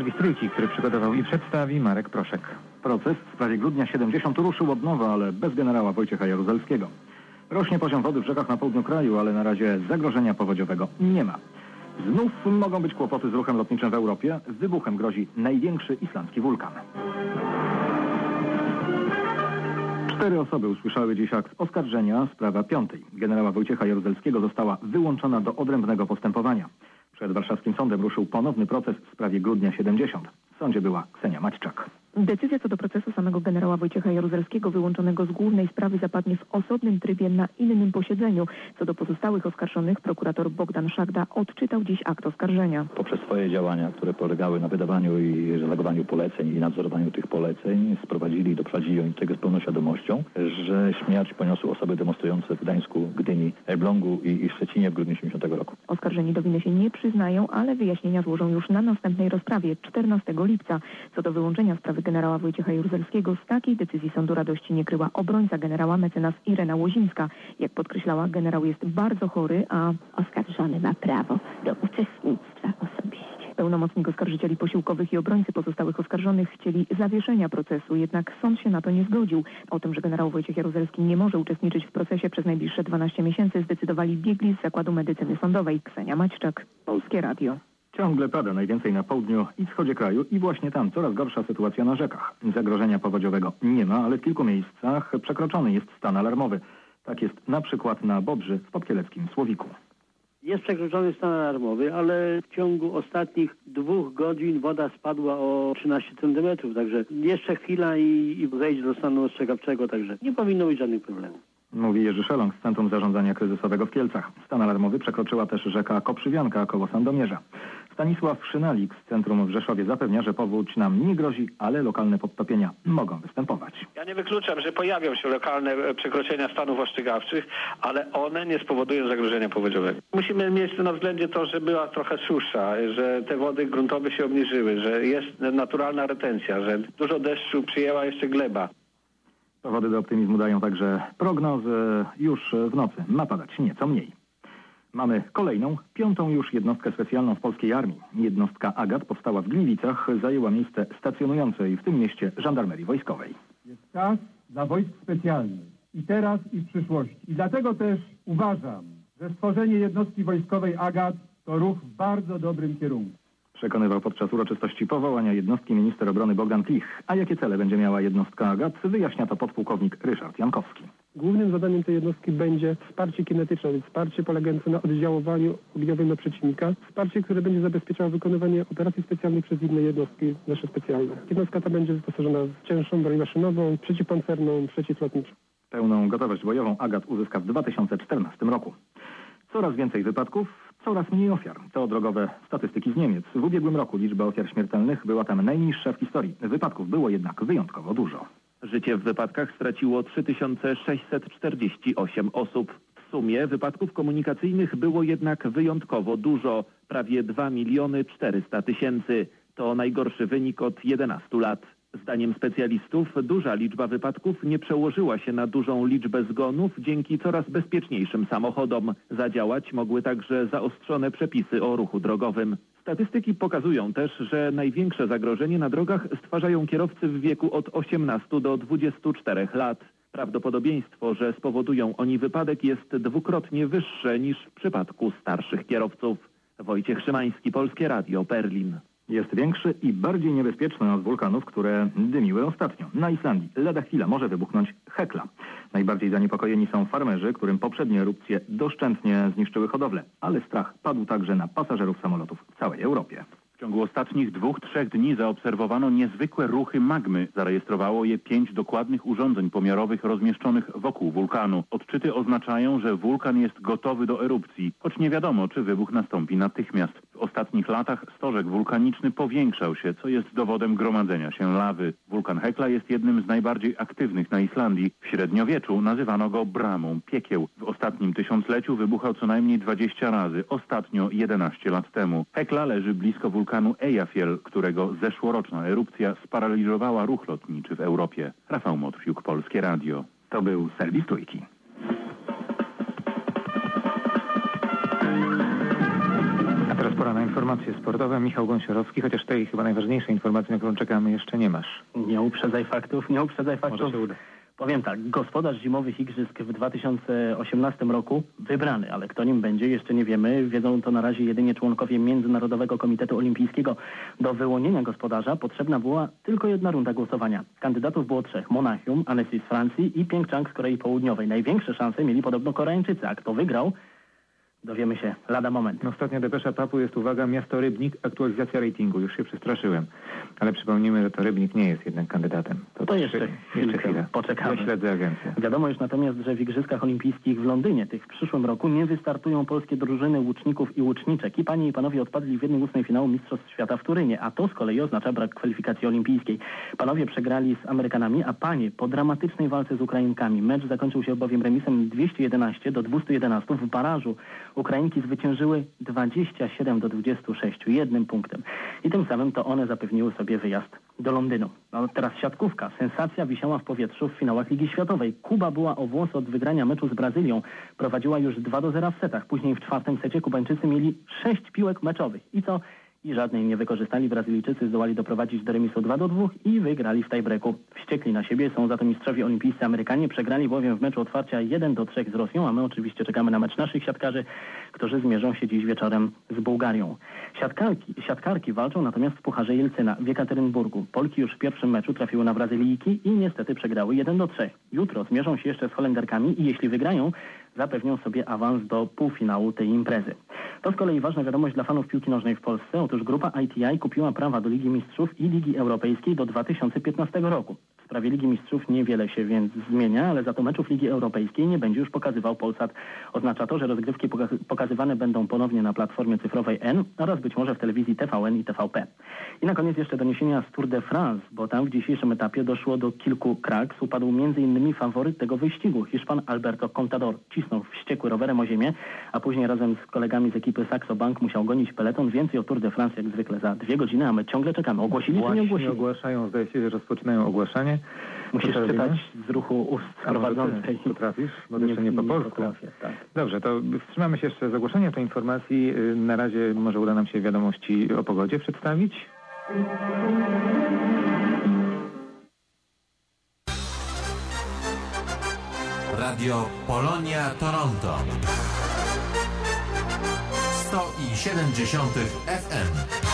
Speaker 16: Serwis Trójki, który przygotował i przedstawi Marek Proszek. Proces w sprawie grudnia 70 ruszył od nowa, ale bez generała Wojciecha Jaruzelskiego. Rośnie poziom wody w rzekach na południu kraju, ale na razie zagrożenia powodziowego nie ma. Znów mogą być kłopoty z ruchem lotniczym w Europie. Z wybuchem grozi największy islandzki wulkan. Cztery osoby usłyszały dziś akt oskarżenia, sprawa piątej. Generała Wojciecha Jaruzelskiego została wyłączona do odrębnego postępowania. Przed warszawskim sądem ruszył ponowny proces w sprawie grudnia 70. W sądzie była Ksenia Maćczak.
Speaker 17: Decyzja co do procesu samego generała Wojciecha Jaruzelskiego wyłączonego z głównej sprawy zapadnie w osobnym trybie na innym posiedzeniu. Co do pozostałych oskarżonych prokurator Bogdan Szagda odczytał dziś akt oskarżenia.
Speaker 18: poprzez swoje działania, które polegały na wydawaniu i redagowaniu poleceń i nadzorowaniu tych poleceń, sprowadzili, doprowadzili do tego z pełną świadomością, że śmierć poniosły osoby demonstrujące w Gdańsku, Gdyni, Elblągu i, i Szczecinie w grudniu 70 roku.
Speaker 17: Oskarżeni do winy się nie przyznają, ale wyjaśnienia złożą już na następnej rozprawie 14 lipca. Co do wyłączenia sprawy generała Wojciecha Jaruzelskiego z takiej decyzji sądu radości nie kryła obrońca generała mecenas Irena Łozińska. Jak podkreślała, generał jest bardzo chory, a oskarżony ma prawo do uczestnictwa osobiście. Pełnomocnik oskarżycieli posiłkowych i obrońcy pozostałych oskarżonych chcieli zawieszenia procesu, jednak sąd się na to nie zgodził. O tym, że generał Wojciech Jaruzelski nie może uczestniczyć w procesie przez najbliższe 12 miesięcy zdecydowali biegli z Zakładu Medycyny Sądowej. Ksenia Maćczak, Polskie Radio.
Speaker 16: Ciągle pada najwięcej na południu i wschodzie kraju i właśnie tam coraz gorsza sytuacja na rzekach. Zagrożenia powodziowego nie ma, ale w kilku miejscach przekroczony jest stan alarmowy. Tak jest na przykład na Bobrzy w podkieleckim Słowiku.
Speaker 19: Jest przekroczony stan alarmowy, ale w ciągu ostatnich dwóch godzin woda spadła o 13 centymetrów, także jeszcze chwila i, i wejdzie do stanu ostrzegawczego, także nie powinno być żadnych problemów.
Speaker 16: Mówi Jerzy Szelong z Centrum Zarządzania Kryzysowego w Kielcach. Stan alarmowy przekroczyła też rzeka Koprzywianka koło Sandomierza. Stanisław Szynalik z Centrum w Rzeszowie zapewnia, że powódź nam nie grozi, ale lokalne podtopienia mogą występować.
Speaker 20: Ja nie wykluczam, że pojawią się lokalne e, przekroczenia stanów ostrzegawczych, ale one nie spowodują zagrożenia powodziowego. Musimy mieć na względzie to, że była trochę susza, że te wody gruntowe się obniżyły, że jest naturalna retencja, że dużo deszczu przyjęła jeszcze gleba.
Speaker 16: Powody do optymizmu dają także prognozy. Już w nocy ma padać nieco mniej. Mamy kolejną, piątą już jednostkę specjalną w polskiej armii. Jednostka Agat powstała w Gliwicach, zajęła miejsce stacjonującej w tym mieście żandarmerii wojskowej.
Speaker 21: Jest czas dla wojsk specjalnych. I teraz, i w przyszłości. I dlatego też uważam, że stworzenie jednostki wojskowej AGAT to ruch w bardzo dobrym kierunku.
Speaker 16: Przekonywał podczas uroczystości powołania jednostki minister obrony Bogdan Klich. A jakie cele będzie miała jednostka Agat, wyjaśnia to podpułkownik Ryszard Jankowski.
Speaker 22: Głównym zadaniem tej jednostki będzie wsparcie kinetyczne, więc wsparcie polegające na oddziaływaniu ogniowym na przeciwnika. Wsparcie, które będzie zabezpieczało wykonywanie operacji specjalnych przez inne jednostki nasze specjalne. Jednostka ta będzie wyposażona w cięższą broń maszynową, przeciwpancerną, przeciwlotniczą.
Speaker 16: Pełną gotowość bojową Agat uzyska w 2014 roku. Coraz więcej wypadków, coraz mniej ofiar. To drogowe statystyki z Niemiec. W ubiegłym roku liczba ofiar śmiertelnych była tam najniższa w historii. Wypadków było jednak wyjątkowo dużo.
Speaker 23: Życie w wypadkach straciło 3648 osób. W sumie wypadków komunikacyjnych było jednak wyjątkowo dużo, prawie 2 miliony 400 tysięcy. To najgorszy wynik od 11 lat. Zdaniem specjalistów duża liczba wypadków nie przełożyła się na dużą liczbę zgonów dzięki coraz bezpieczniejszym samochodom. Zadziałać mogły także zaostrzone przepisy o ruchu drogowym. Statystyki pokazują też, że największe zagrożenie na drogach stwarzają kierowcy w wieku od 18 do 24 lat. Prawdopodobieństwo, że spowodują oni wypadek jest dwukrotnie wyższe niż w przypadku starszych kierowców. Wojciech Szymański, Polskie Radio, Berlin.
Speaker 16: Jest większy i bardziej niebezpieczny od wulkanów, które dymiły ostatnio. Na Islandii lada chwila może wybuchnąć Hekla. Najbardziej zaniepokojeni są farmerzy, którym poprzednie erupcje doszczętnie zniszczyły hodowlę, ale strach padł także na pasażerów samolotów w całej Europie.
Speaker 24: W ciągu ostatnich dwóch, trzech dni zaobserwowano niezwykłe ruchy magmy. Zarejestrowało je pięć dokładnych urządzeń pomiarowych rozmieszczonych wokół wulkanu. Odczyty oznaczają, że wulkan jest gotowy do erupcji, choć nie wiadomo, czy wybuch nastąpi natychmiast. W ostatnich latach stożek wulkaniczny powiększał się, co jest dowodem gromadzenia się lawy. Wulkan Hekla jest jednym z najbardziej aktywnych na Islandii. W średniowieczu nazywano go bramą piekieł. W ostatnim tysiącleciu wybuchał co najmniej 20 razy, ostatnio 11 lat temu. Hekla leży blisko wulkanu Eyjafjall, którego zeszłoroczna erupcja sparaliżowała ruch lotniczy w Europie. Rafał Motrziuk, Polskie Radio.
Speaker 16: To był serwis Trójki.
Speaker 25: A teraz pora na informacje sportowe. Michał Gąsiorowski, chociaż tej chyba najważniejszej informacji, na którą czekamy, jeszcze nie masz.
Speaker 26: Nie uprzedzaj faktów, nie uprzedzaj faktów.
Speaker 25: Może się uda.
Speaker 27: Powiem tak, gospodarz zimowych igrzysk w 2018 roku wybrany, ale kto nim będzie jeszcze nie wiemy. Wiedzą to na razie jedynie członkowie Międzynarodowego Komitetu Olimpijskiego. Do wyłonienia gospodarza potrzebna była tylko jedna runda głosowania. Kandydatów było trzech. Monachium, Annecy z Francji i Pyeongchang z Korei Południowej. Największe szanse mieli podobno Koreańczycy, a kto wygrał, dowiemy się lada moment.
Speaker 25: Ostatnia depesza papu jest, uwaga, miasto Rybnik, aktualizacja ratingu. Już się przestraszyłem. Ale przypomnijmy, że to Rybnik nie jest jednak kandydatem. To,
Speaker 27: To jeszcze
Speaker 25: jeszcze chwilę.
Speaker 27: poczekamy.
Speaker 25: Ja śledzę agencję.
Speaker 27: Wiadomo już natomiast, że w Igrzyskach Olimpijskich w Londynie, tych w przyszłym roku, nie wystartują polskie drużyny łuczników i łuczniczek. I panie i panowie odpadli w 1-8 finału Mistrzostw Świata w Turynie, a to z kolei oznacza brak kwalifikacji olimpijskiej. Panowie przegrali z Amerykanami, a panie po dramatycznej walce z Ukrainkami. Mecz zakończył się bowiem remisem 211 do 211 w barażu. Ukrainki zwyciężyły 27 do 26, jednym punktem. I tym samym to one zapewniły sobie wyjazd do Londynu. No teraz siatkówka. Sensacja wisiała w powietrzu w finałach Ligi Światowej. Kuba była o włos od wygrania meczu z Brazylią. Prowadziła już 2 do 0 w setach. Później w czwartym secie Kubańczycy mieli 6 piłek meczowych. I co? I żadnej nie wykorzystali. Brazylijczycy zdołali doprowadzić do remisu 2 do 2 i wygrali w tiebreaku. Wściekli na siebie, są za to mistrzowie olimpijscy Amerykanie. Przegrali bowiem w meczu otwarcia 1 do 3 z Rosją, a my oczywiście czekamy na mecz naszych siatkarzy, którzy zmierzą się dziś wieczorem z Bułgarią. Siatkarki, siatkarki walczą natomiast w Pucharze Jelcyna w Jekaterynburgu. Polki już w pierwszym meczu trafiły na Brazylijki i niestety przegrały 1 do 3. Jutro zmierzą się jeszcze z Holenderkami i jeśli wygrają, zapewnią sobie awans do półfinału tej imprezy. To z kolei ważna wiadomość dla fanów piłki nożnej w Polsce. Otóż grupa ITI kupiła prawa do Ligi Mistrzów i Ligi Europejskiej do 2015 roku. W sprawie Ligi Mistrzów niewiele się więc zmienia, ale za to meczów Ligi Europejskiej nie będzie już pokazywał Polsat. Oznacza to, że rozgrywki poka- pokazywane będą ponownie na platformie cyfrowej N oraz być może w telewizji TVN i TVP. I na koniec jeszcze doniesienia z Tour de France, bo tam w dzisiejszym etapie doszło do kilku kraks. Upadł m.in. faworyt tego wyścigu, Hiszpan Alberto Contador. Cisnął wściekły rowerem o ziemię, a później razem z kolegami z ekipy Saxo Bank musiał gonić peleton. Więcej o Tour de France jak zwykle za dwie godziny, a my ciągle czekamy. Ogłosili czy nie ogłosili?
Speaker 25: ogłaszają, zdaje się, że rozpoczynają ogłaszanie.
Speaker 27: Musisz czytać z ruchu ust prowadzącej.
Speaker 25: Potrafisz? Bo jeszcze nie po polsku.
Speaker 27: potrafię, tak.
Speaker 25: Dobrze, to wstrzymamy się jeszcze z ogłoszeniem tej informacji. Y, Na razie może uda nam się wiadomości o pogodzie przedstawić.
Speaker 28: Radio Polonia Toronto 100,7 FM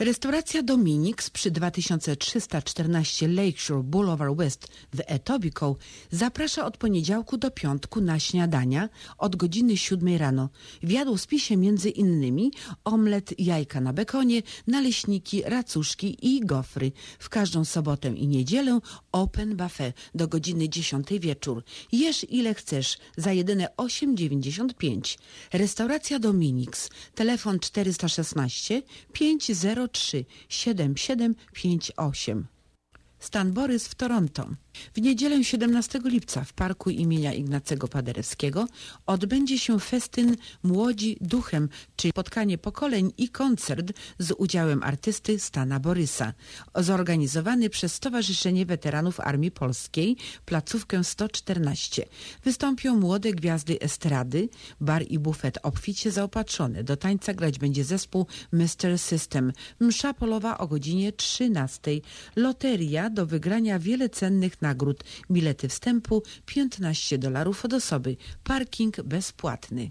Speaker 8: Restauracja Dominix przy 2314 Lakeshore Boulevard West w Etobicoke zaprasza od poniedziałku do piątku na śniadania od godziny 7 rano. W jadłospisie między innymi omlet, jajka na bekonie, naleśniki, racuszki i gofry. W każdą sobotę i niedzielę open buffet do godziny 10 wieczór. Jesz ile chcesz za jedyne 8,95. Restauracja Dominix. Telefon 416 503 7758. Stan Borys w Toronto. W niedzielę 17 lipca w parku imienia Ignacego Paderewskiego odbędzie się festyn Młodzi Duchem, czyli spotkanie pokoleń i koncert z udziałem artysty Stana Borysa, zorganizowany przez Stowarzyszenie Weteranów Armii Polskiej, placówkę 114. Wystąpią młode gwiazdy estrady, bar i bufet obficie zaopatrzony. Do tańca grać będzie zespół Mr. System. Msza polowa o godzinie 13. Loteria do wygrania wiele cennych nagród. Bilety wstępu 15 dolarów od osoby. Parking bezpłatny.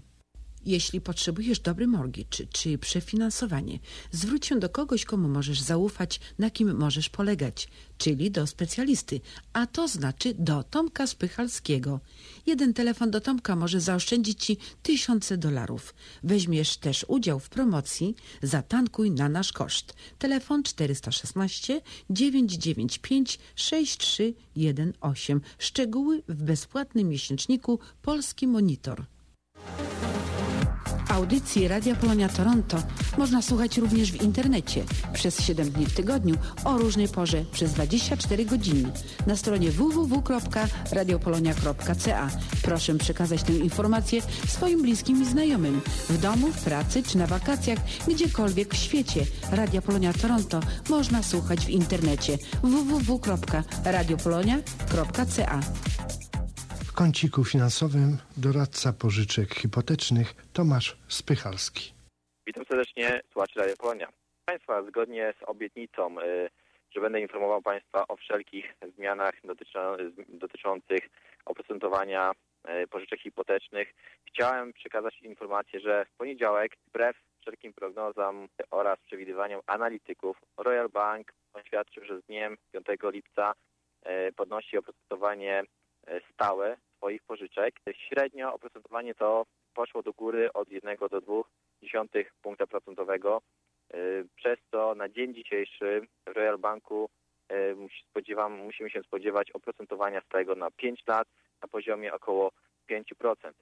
Speaker 8: Jeśli potrzebujesz dobry mortgage czy przefinansowanie, zwróć się do kogoś, komu możesz zaufać, na kim możesz polegać, czyli do specjalisty, a to znaczy do Tomka Spychalskiego. Jeden telefon do Tomka może zaoszczędzić Ci tysiące dolarów. Weźmiesz też udział w promocji Zatankuj na nasz koszt. Telefon 416 995 6318. Szczegóły w bezpłatnym miesięczniku Polski Monitor. Audycji Radia Polonia Toronto można słuchać również w internecie przez 7 dni w tygodniu o różnej porze przez 24 godziny na stronie www.radiopolonia.ca. Proszę przekazać tę informację swoim bliskim i znajomym w domu, w pracy czy na wakacjach, gdziekolwiek w świecie. Radia Polonia Toronto można słuchać w internecie www.radiopolonia.ca.
Speaker 11: Kąciku finansowym doradca pożyczek hipotecznych Tomasz Spychalski.
Speaker 29: Witam serdecznie, słuchacze Radio Polonia. Państwa, zgodnie z obietnicą, y, że będę informował Państwa o wszelkich zmianach dotyczących oprocentowania y, pożyczek hipotecznych, chciałem przekazać informację, że w poniedziałek, wbrew wszelkim prognozom oraz przewidywaniom analityków, Royal Bank oświadczył, że z dniem 5 lipca y, podnosi oprocentowanie stałe swoich pożyczek. Średnio oprocentowanie to poszło do góry od 1 do 2 dziesiątych punkta procentowego, y, przez co na dzień dzisiejszy w Royal Banku y, spodziewam, musimy się spodziewać oprocentowania stałego na 5 lat na poziomie około 5%.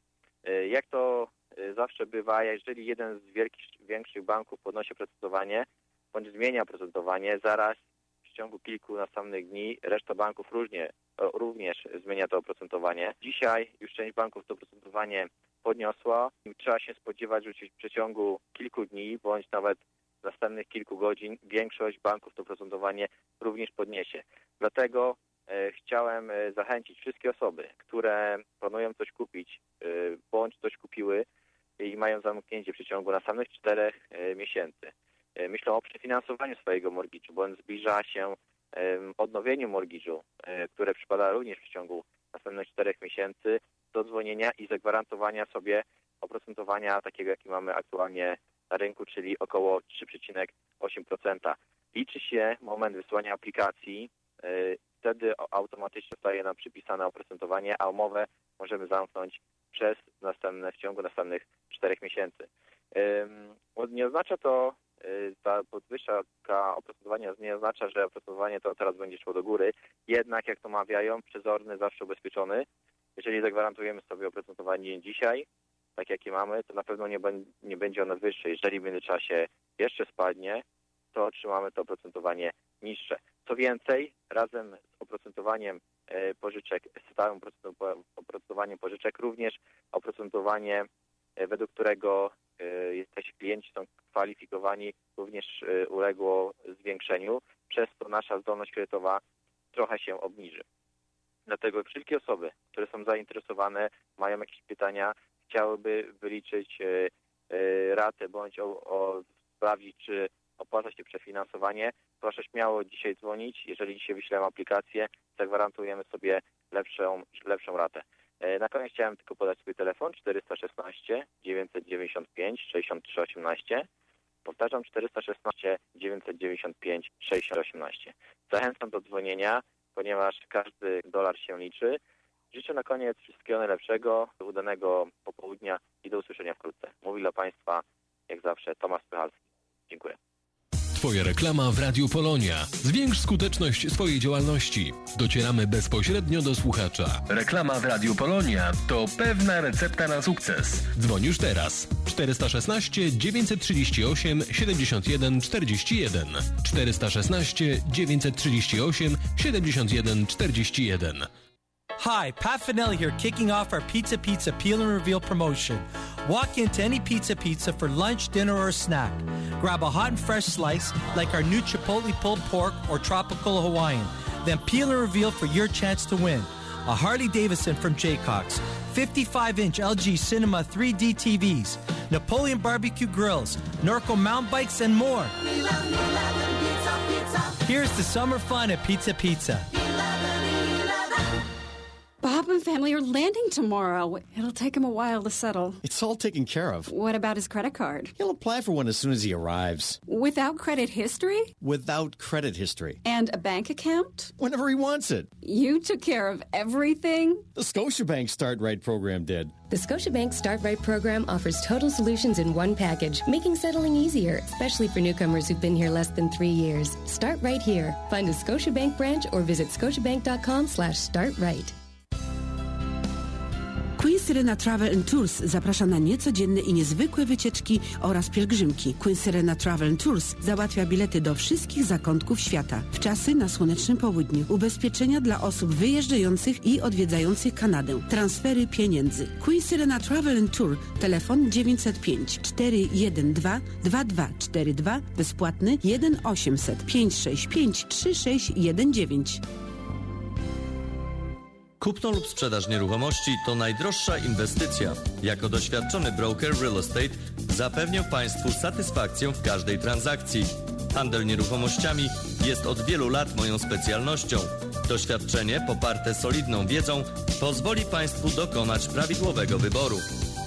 Speaker 29: Y, Jak to zawsze bywa, jeżeli jeden z wielkich, większych banków podnosi oprocentowanie, bądź zmienia oprocentowanie, zaraz w ciągu kilku następnych dni reszta banków różnie, również zmienia to oprocentowanie. Dzisiaj już część banków to oprocentowanie podniosła trzeba się spodziewać, że w przeciągu kilku dni bądź nawet następnych kilku godzin większość banków to oprocentowanie również podniesie. Dlatego e, chciałem e, zachęcić wszystkie osoby, które planują coś kupić e, bądź coś kupiły i mają zamknięcie w przeciągu następnych czterech miesięcy. Myślą o przefinansowaniu swojego mortgage'u, bądź zbliża się odnowieniu mortgage'u, e, które przypada również w ciągu następnych czterech miesięcy, do dzwonienia i zagwarantowania sobie oprocentowania takiego, jaki mamy aktualnie na rynku, czyli około 3,8%. Liczy się moment wysłania aplikacji, y, wtedy automatycznie zostaje nam przypisane oprocentowanie, a umowę możemy zamknąć przez następne, w ciągu następnych czterech miesięcy. Nie oznacza to, ta podwyżka oprocentowania nie oznacza, że oprocentowanie to teraz będzie szło do góry, jednak jak to mawiają, przezorny zawsze ubezpieczony. Jeżeli zagwarantujemy sobie oprocentowanie dzisiaj, tak jakie mamy, to na pewno nie, nie będzie ono wyższe. Jeżeli w międzyczasie jeszcze spadnie, to otrzymamy to oprocentowanie niższe. Co więcej, razem z oprocentowaniem e, pożyczek, z stałym oprocentowa- oprocentowaniem pożyczek, również oprocentowanie, według którego e, jesteś klienci są kwalifikowani, również e, uległo zwiększeniu, przez to nasza zdolność kredytowa trochę się obniży. Dlatego wszystkie osoby, które są zainteresowane, mają jakieś pytania, chciałyby wyliczyć e, e, ratę bądź o, o, sprawdzić, czy opłaca się przefinansowanie, proszę śmiało dzisiaj dzwonić. Jeżeli dzisiaj wyślemy aplikację, zagwarantujemy sobie lepszą, lepszą ratę. E, Na koniec chciałem tylko podać swój telefon 416 995 6318. Powtarzam 416 995 6018. Zachęcam do dzwonienia, ponieważ każdy dolar się liczy. Życzę na koniec wszystkiego najlepszego, udanego popołudnia i do usłyszenia wkrótce. Mówi dla Państwa, jak zawsze, Tomasz Pychalski. Dziękuję.
Speaker 4: Twoja reklama w Radiu Polonia. Zwiększ skuteczność swojej działalności. Docieramy bezpośrednio do słuchacza. Reklama w Radiu Polonia to pewna recepta na sukces. Dzwoń już teraz. 416 938 71 41 416 938 71 41
Speaker 30: Hi, Pat Finelli here, kicking off our Pizza Pizza Peel and Reveal promotion. Walk into any Pizza Pizza for lunch, dinner, or snack. Grab a hot and fresh slice, like our new Chipotle pulled pork or tropical Hawaiian. Then peel and reveal for your chance to win. A Harley Davidson from Jaycox, 55 inch LG Cinema 3D TVs, Napoleon barbecue grills, Norco mountain bikes, and more. Here's the summer fun at Pizza Pizza.
Speaker 5: Bob and family are landing tomorrow. It'll take him a while to settle.
Speaker 6: It's all taken care of.
Speaker 5: What about his credit card?
Speaker 6: He'll apply for one as soon as he arrives.
Speaker 5: Without credit history?
Speaker 6: Without credit history.
Speaker 5: And a bank account?
Speaker 6: Whenever he wants it.
Speaker 5: You took care of everything?
Speaker 6: The Scotiabank Start Right program did.
Speaker 7: The Scotiabank Start Right program offers total solutions in one package, making settling easier, especially for newcomers who've been here less than three years. Start right here. Find a Scotiabank branch or visit scotiabank.com slash start
Speaker 8: Queen Syrena Travel Tours zaprasza na niecodzienne i niezwykłe wycieczki oraz pielgrzymki. Queen Syrena Travel Tours załatwia bilety do wszystkich zakątków świata w czasy na słonecznym południu. Ubezpieczenia dla osób wyjeżdżających i odwiedzających Kanadę. Transfery pieniędzy. Queen Syrena Travel Tour. Telefon 905 412 2242. Bezpłatny 1 800 565 3619.
Speaker 31: Kupno lub sprzedaż nieruchomości to najdroższa inwestycja. Jako doświadczony broker real estate zapewnię Państwu satysfakcję w każdej transakcji. Handel nieruchomościami jest od wielu lat moją specjalnością. Doświadczenie poparte solidną wiedzą pozwoli Państwu dokonać prawidłowego wyboru.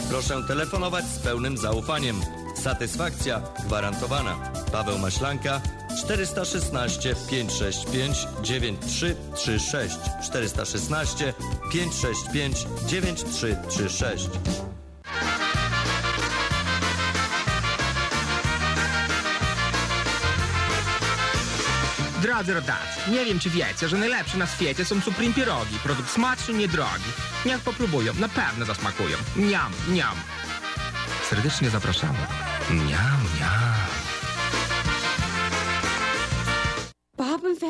Speaker 31: Proszę telefonować z pełnym zaufaniem. Satysfakcja gwarantowana. Paweł Maślanka 416 565 9336 416 565 9336
Speaker 32: Drodzy rodacy, nie wiem czy wiecie, że najlepsze na świecie są Supreme Pirogi. Produkt smaczny, niedrogi. Niech popróbują, na pewno zasmakują. Niam, niam. Serdecznie zapraszamy. Niam, niam.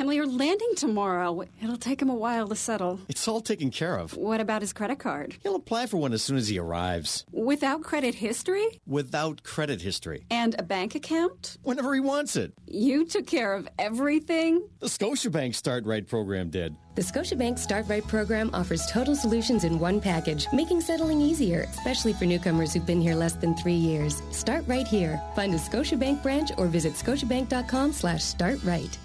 Speaker 5: Family are landing tomorrow. It'll take him a while to settle.
Speaker 6: It's all taken care of.
Speaker 5: What about his credit card?
Speaker 6: He'll apply for one as soon as he arrives.
Speaker 5: Without credit history?
Speaker 6: Without credit history.
Speaker 5: And a bank account?
Speaker 6: Whenever he wants it.
Speaker 5: You took care of everything?
Speaker 6: The Scotiabank Start Right program did.
Speaker 7: The Scotiabank Start Right program offers total solutions in one package, making settling easier, especially for newcomers who've been here less than three years. Start right here. Find a Scotiabank branch or visit scotiabank.com slash start right.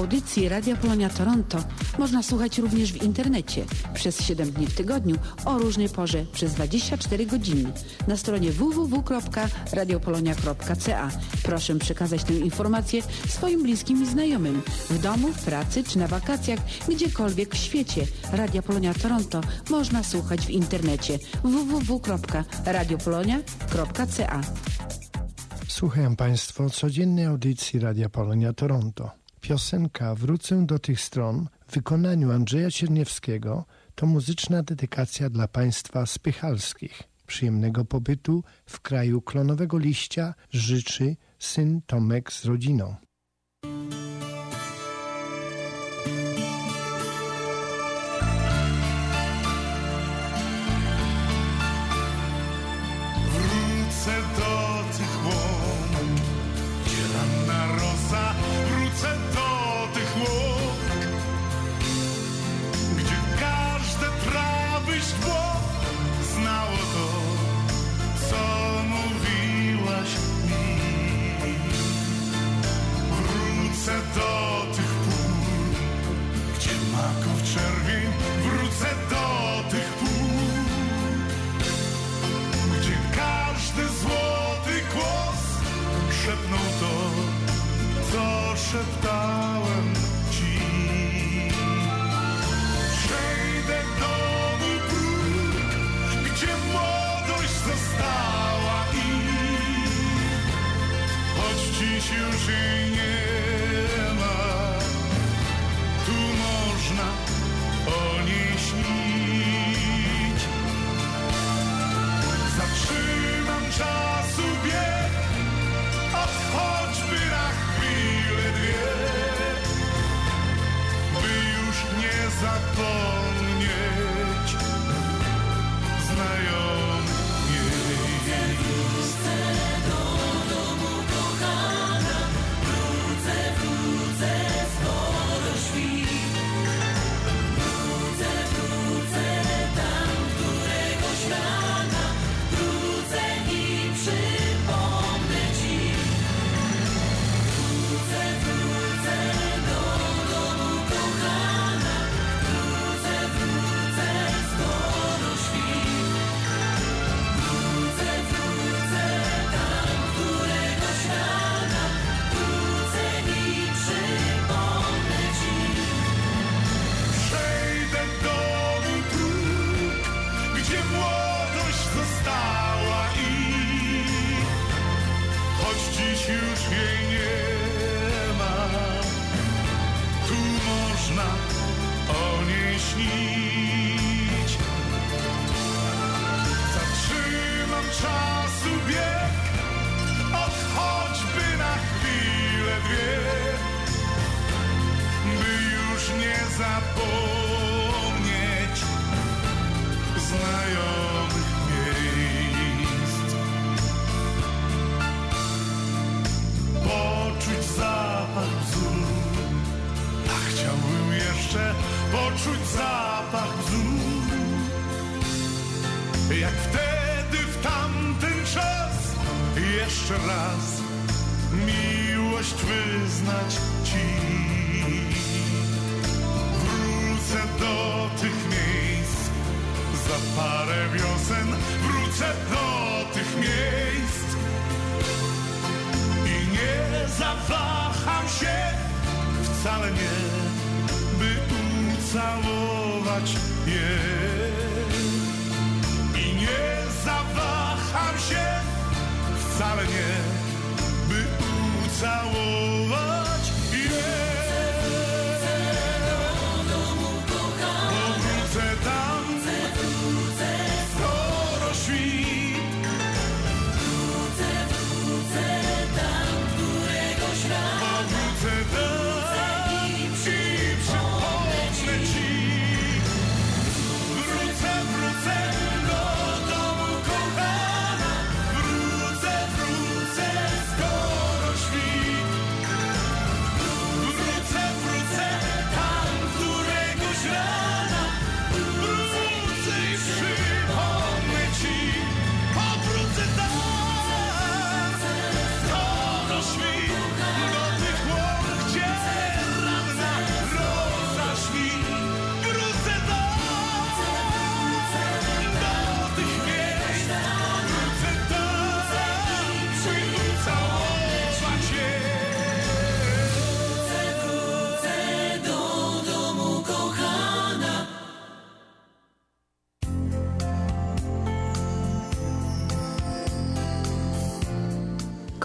Speaker 8: Audycji Radia Polonia Toronto można słuchać również w internecie przez 7 dni w tygodniu o różnej porze przez 24 godziny na stronie www.radiopolonia.ca. Proszę przekazać tę informację swoim bliskim i znajomym w domu, w pracy czy na wakacjach, gdziekolwiek w świecie. Radia Polonia Toronto można słuchać w internecie www.radiopolonia.ca.
Speaker 33: Słuchają Państwo codziennej audycji Radia Polonia Toronto. Piosenka Wrócę do tych stron w wykonaniu Andrzeja Cierniewskiego to muzyczna dedykacja dla Państwa spychalskich. Przyjemnego pobytu w kraju klonowego liścia życzy syn Tomek z rodziną.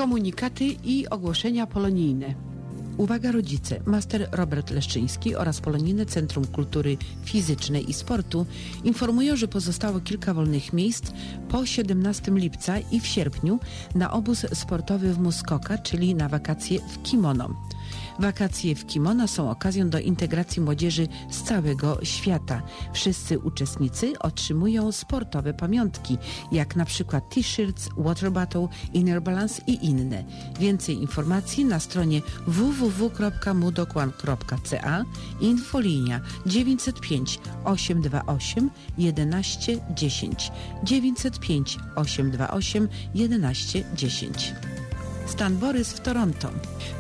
Speaker 8: Komunikaty i ogłoszenia polonijne. Uwaga rodzice, master Robert Leszczyński oraz Polonijne Centrum Kultury Fizycznej i Sportu informują, że pozostało kilka wolnych miejsc po 17 lipca i w sierpniu na obóz sportowy w Muskoka, czyli na wakacje w kimono. Wakacje w kimono są okazją do integracji młodzieży z całego świata. Wszyscy uczestnicy otrzymują sportowe pamiątki, jak na przykład t-shirts, water bottle, inner balance i inne. Więcej informacji na stronie www.mudokłan.ca infolinia 905 828 11 10 905 828 11 10 Stan Borys w Toronto.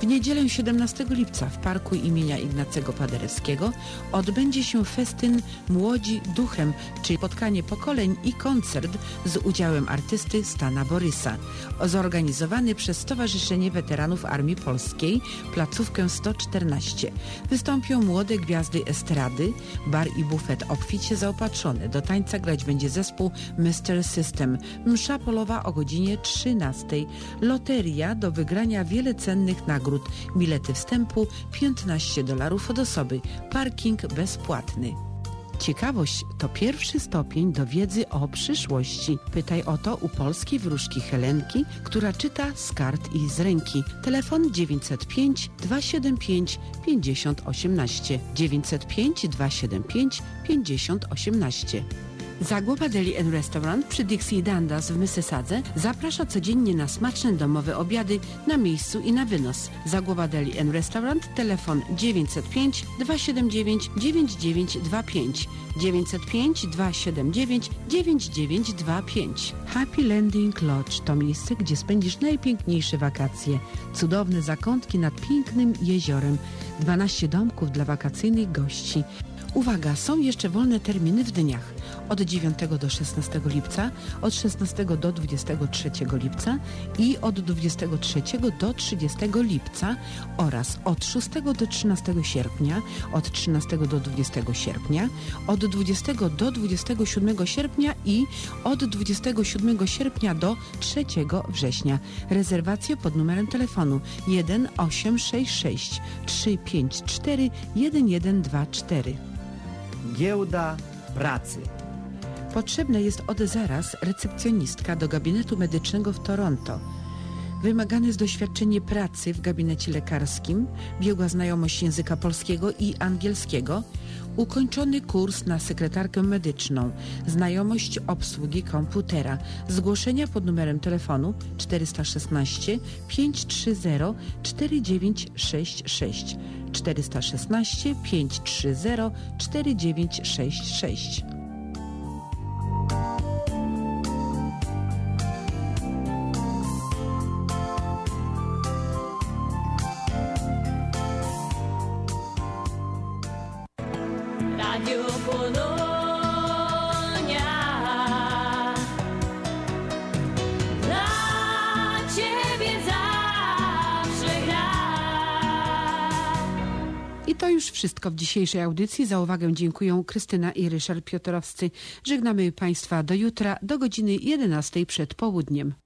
Speaker 8: W niedzielę 17 lipca w parku imienia Ignacego Paderewskiego odbędzie się festyn Młodzi Duchem, czyli spotkanie pokoleń i koncert z udziałem artysty Stana Borysa. Zorganizowany przez Stowarzyszenie Weteranów Armii Polskiej, placówkę 114. Wystąpią młode gwiazdy estrady, bar i bufet obficie zaopatrzone. Do tańca grać będzie zespół Mr. System. Msza polowa o godzinie 13. Loteria do wygrania wiele cennych nagród. Bilety wstępu 15 dolarów od osoby. Parking bezpłatny. Ciekawość to pierwszy stopień do wiedzy o przyszłości. Pytaj o to u polskiej wróżki Helenki, która czyta z kart i z ręki. Telefon 905 275 5018 905 275 5018 Zagłoba Deli and Restaurant przy Dixie Dundas w Mississadze zaprasza codziennie na smaczne domowe obiady na miejscu i na wynos. Zagłoba Deli and Restaurant, telefon 905 279 9925 905 279 9925 Happy Landing Lodge to miejsce, gdzie spędzisz najpiękniejsze wakacje. Cudowne zakątki nad pięknym jeziorem. 12 domków dla wakacyjnych gości. Uwaga, są jeszcze wolne terminy w dniach od 9 do 16 lipca, od 16 do 23 lipca i od 23 do 30 lipca oraz od 6 do 13 sierpnia, od 13 do 20 sierpnia, od 20 do 27 sierpnia i od 27 sierpnia do 3 września. Rezerwacje pod numerem telefonu 1866 354 1124.
Speaker 34: Giełda pracy.
Speaker 8: Potrzebna jest od zaraz recepcjonistka do gabinetu medycznego w Toronto. Wymagane jest doświadczenie pracy w gabinecie lekarskim, biegła znajomość języka polskiego i angielskiego, ukończony kurs na sekretarkę medyczną, znajomość obsługi komputera, zgłoszenia pod numerem telefonu 416 530 4966 416 530 4966 wszystko w dzisiejszej audycji. Za uwagę dziękuję Krystyna i Ryszard Piotrowscy. Żegnamy Państwa do jutra, do godziny 11 przed południem.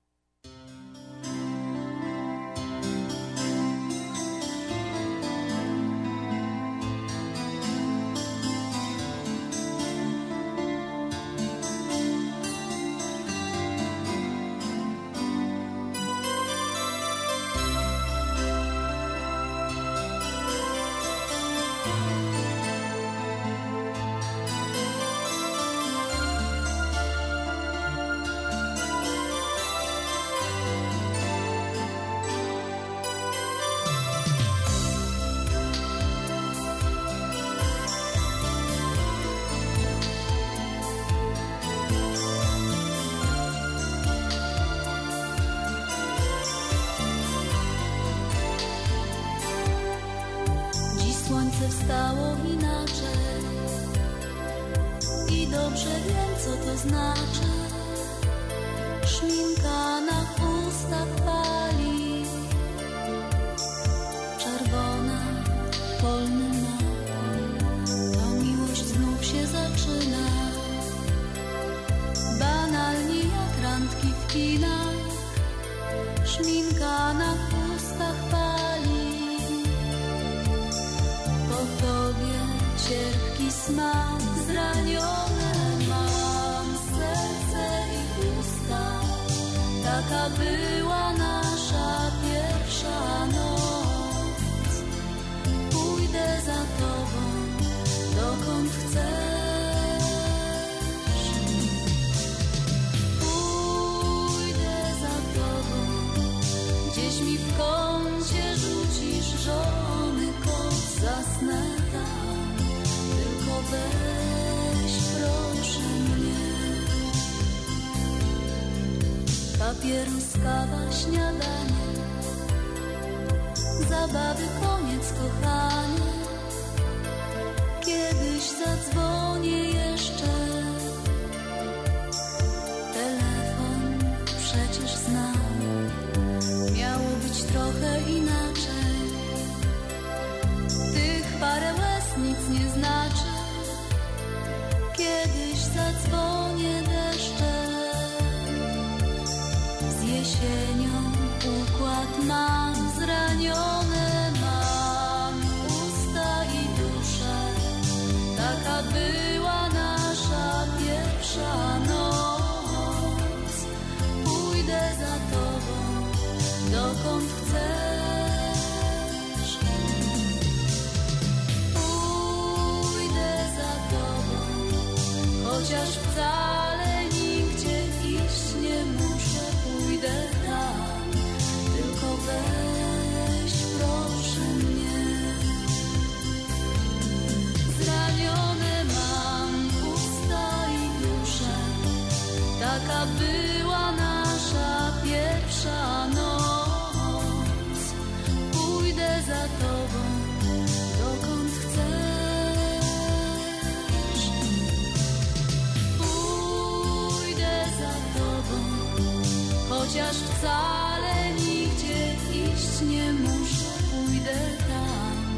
Speaker 35: Wcale nigdzie iść nie muszę. Pójdę tam,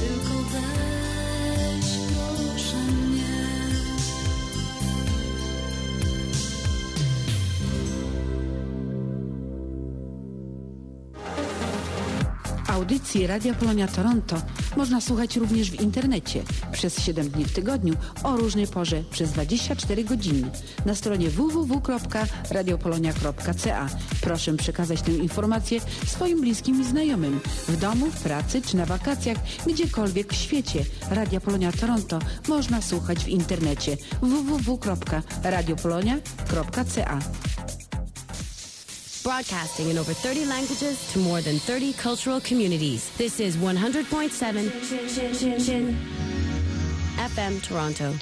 Speaker 35: tylko weź proszę mnie.
Speaker 8: Audycji Radia Polonia Toronto można słuchać również w internecie przez 7 dni w tygodniu o różnej porze przez 24 godziny na stronie www.radiopolonia.ca. Proszę przekazać tę informację swoim bliskim i znajomym w domu, w pracy czy na wakacjach, gdziekolwiek w świecie. Radia Polonia Toronto można słuchać w internecie www.radiopolonia.ca.
Speaker 36: Broadcasting in over 30 languages to more than 30 cultural communities. This is 100.7 FM Toronto.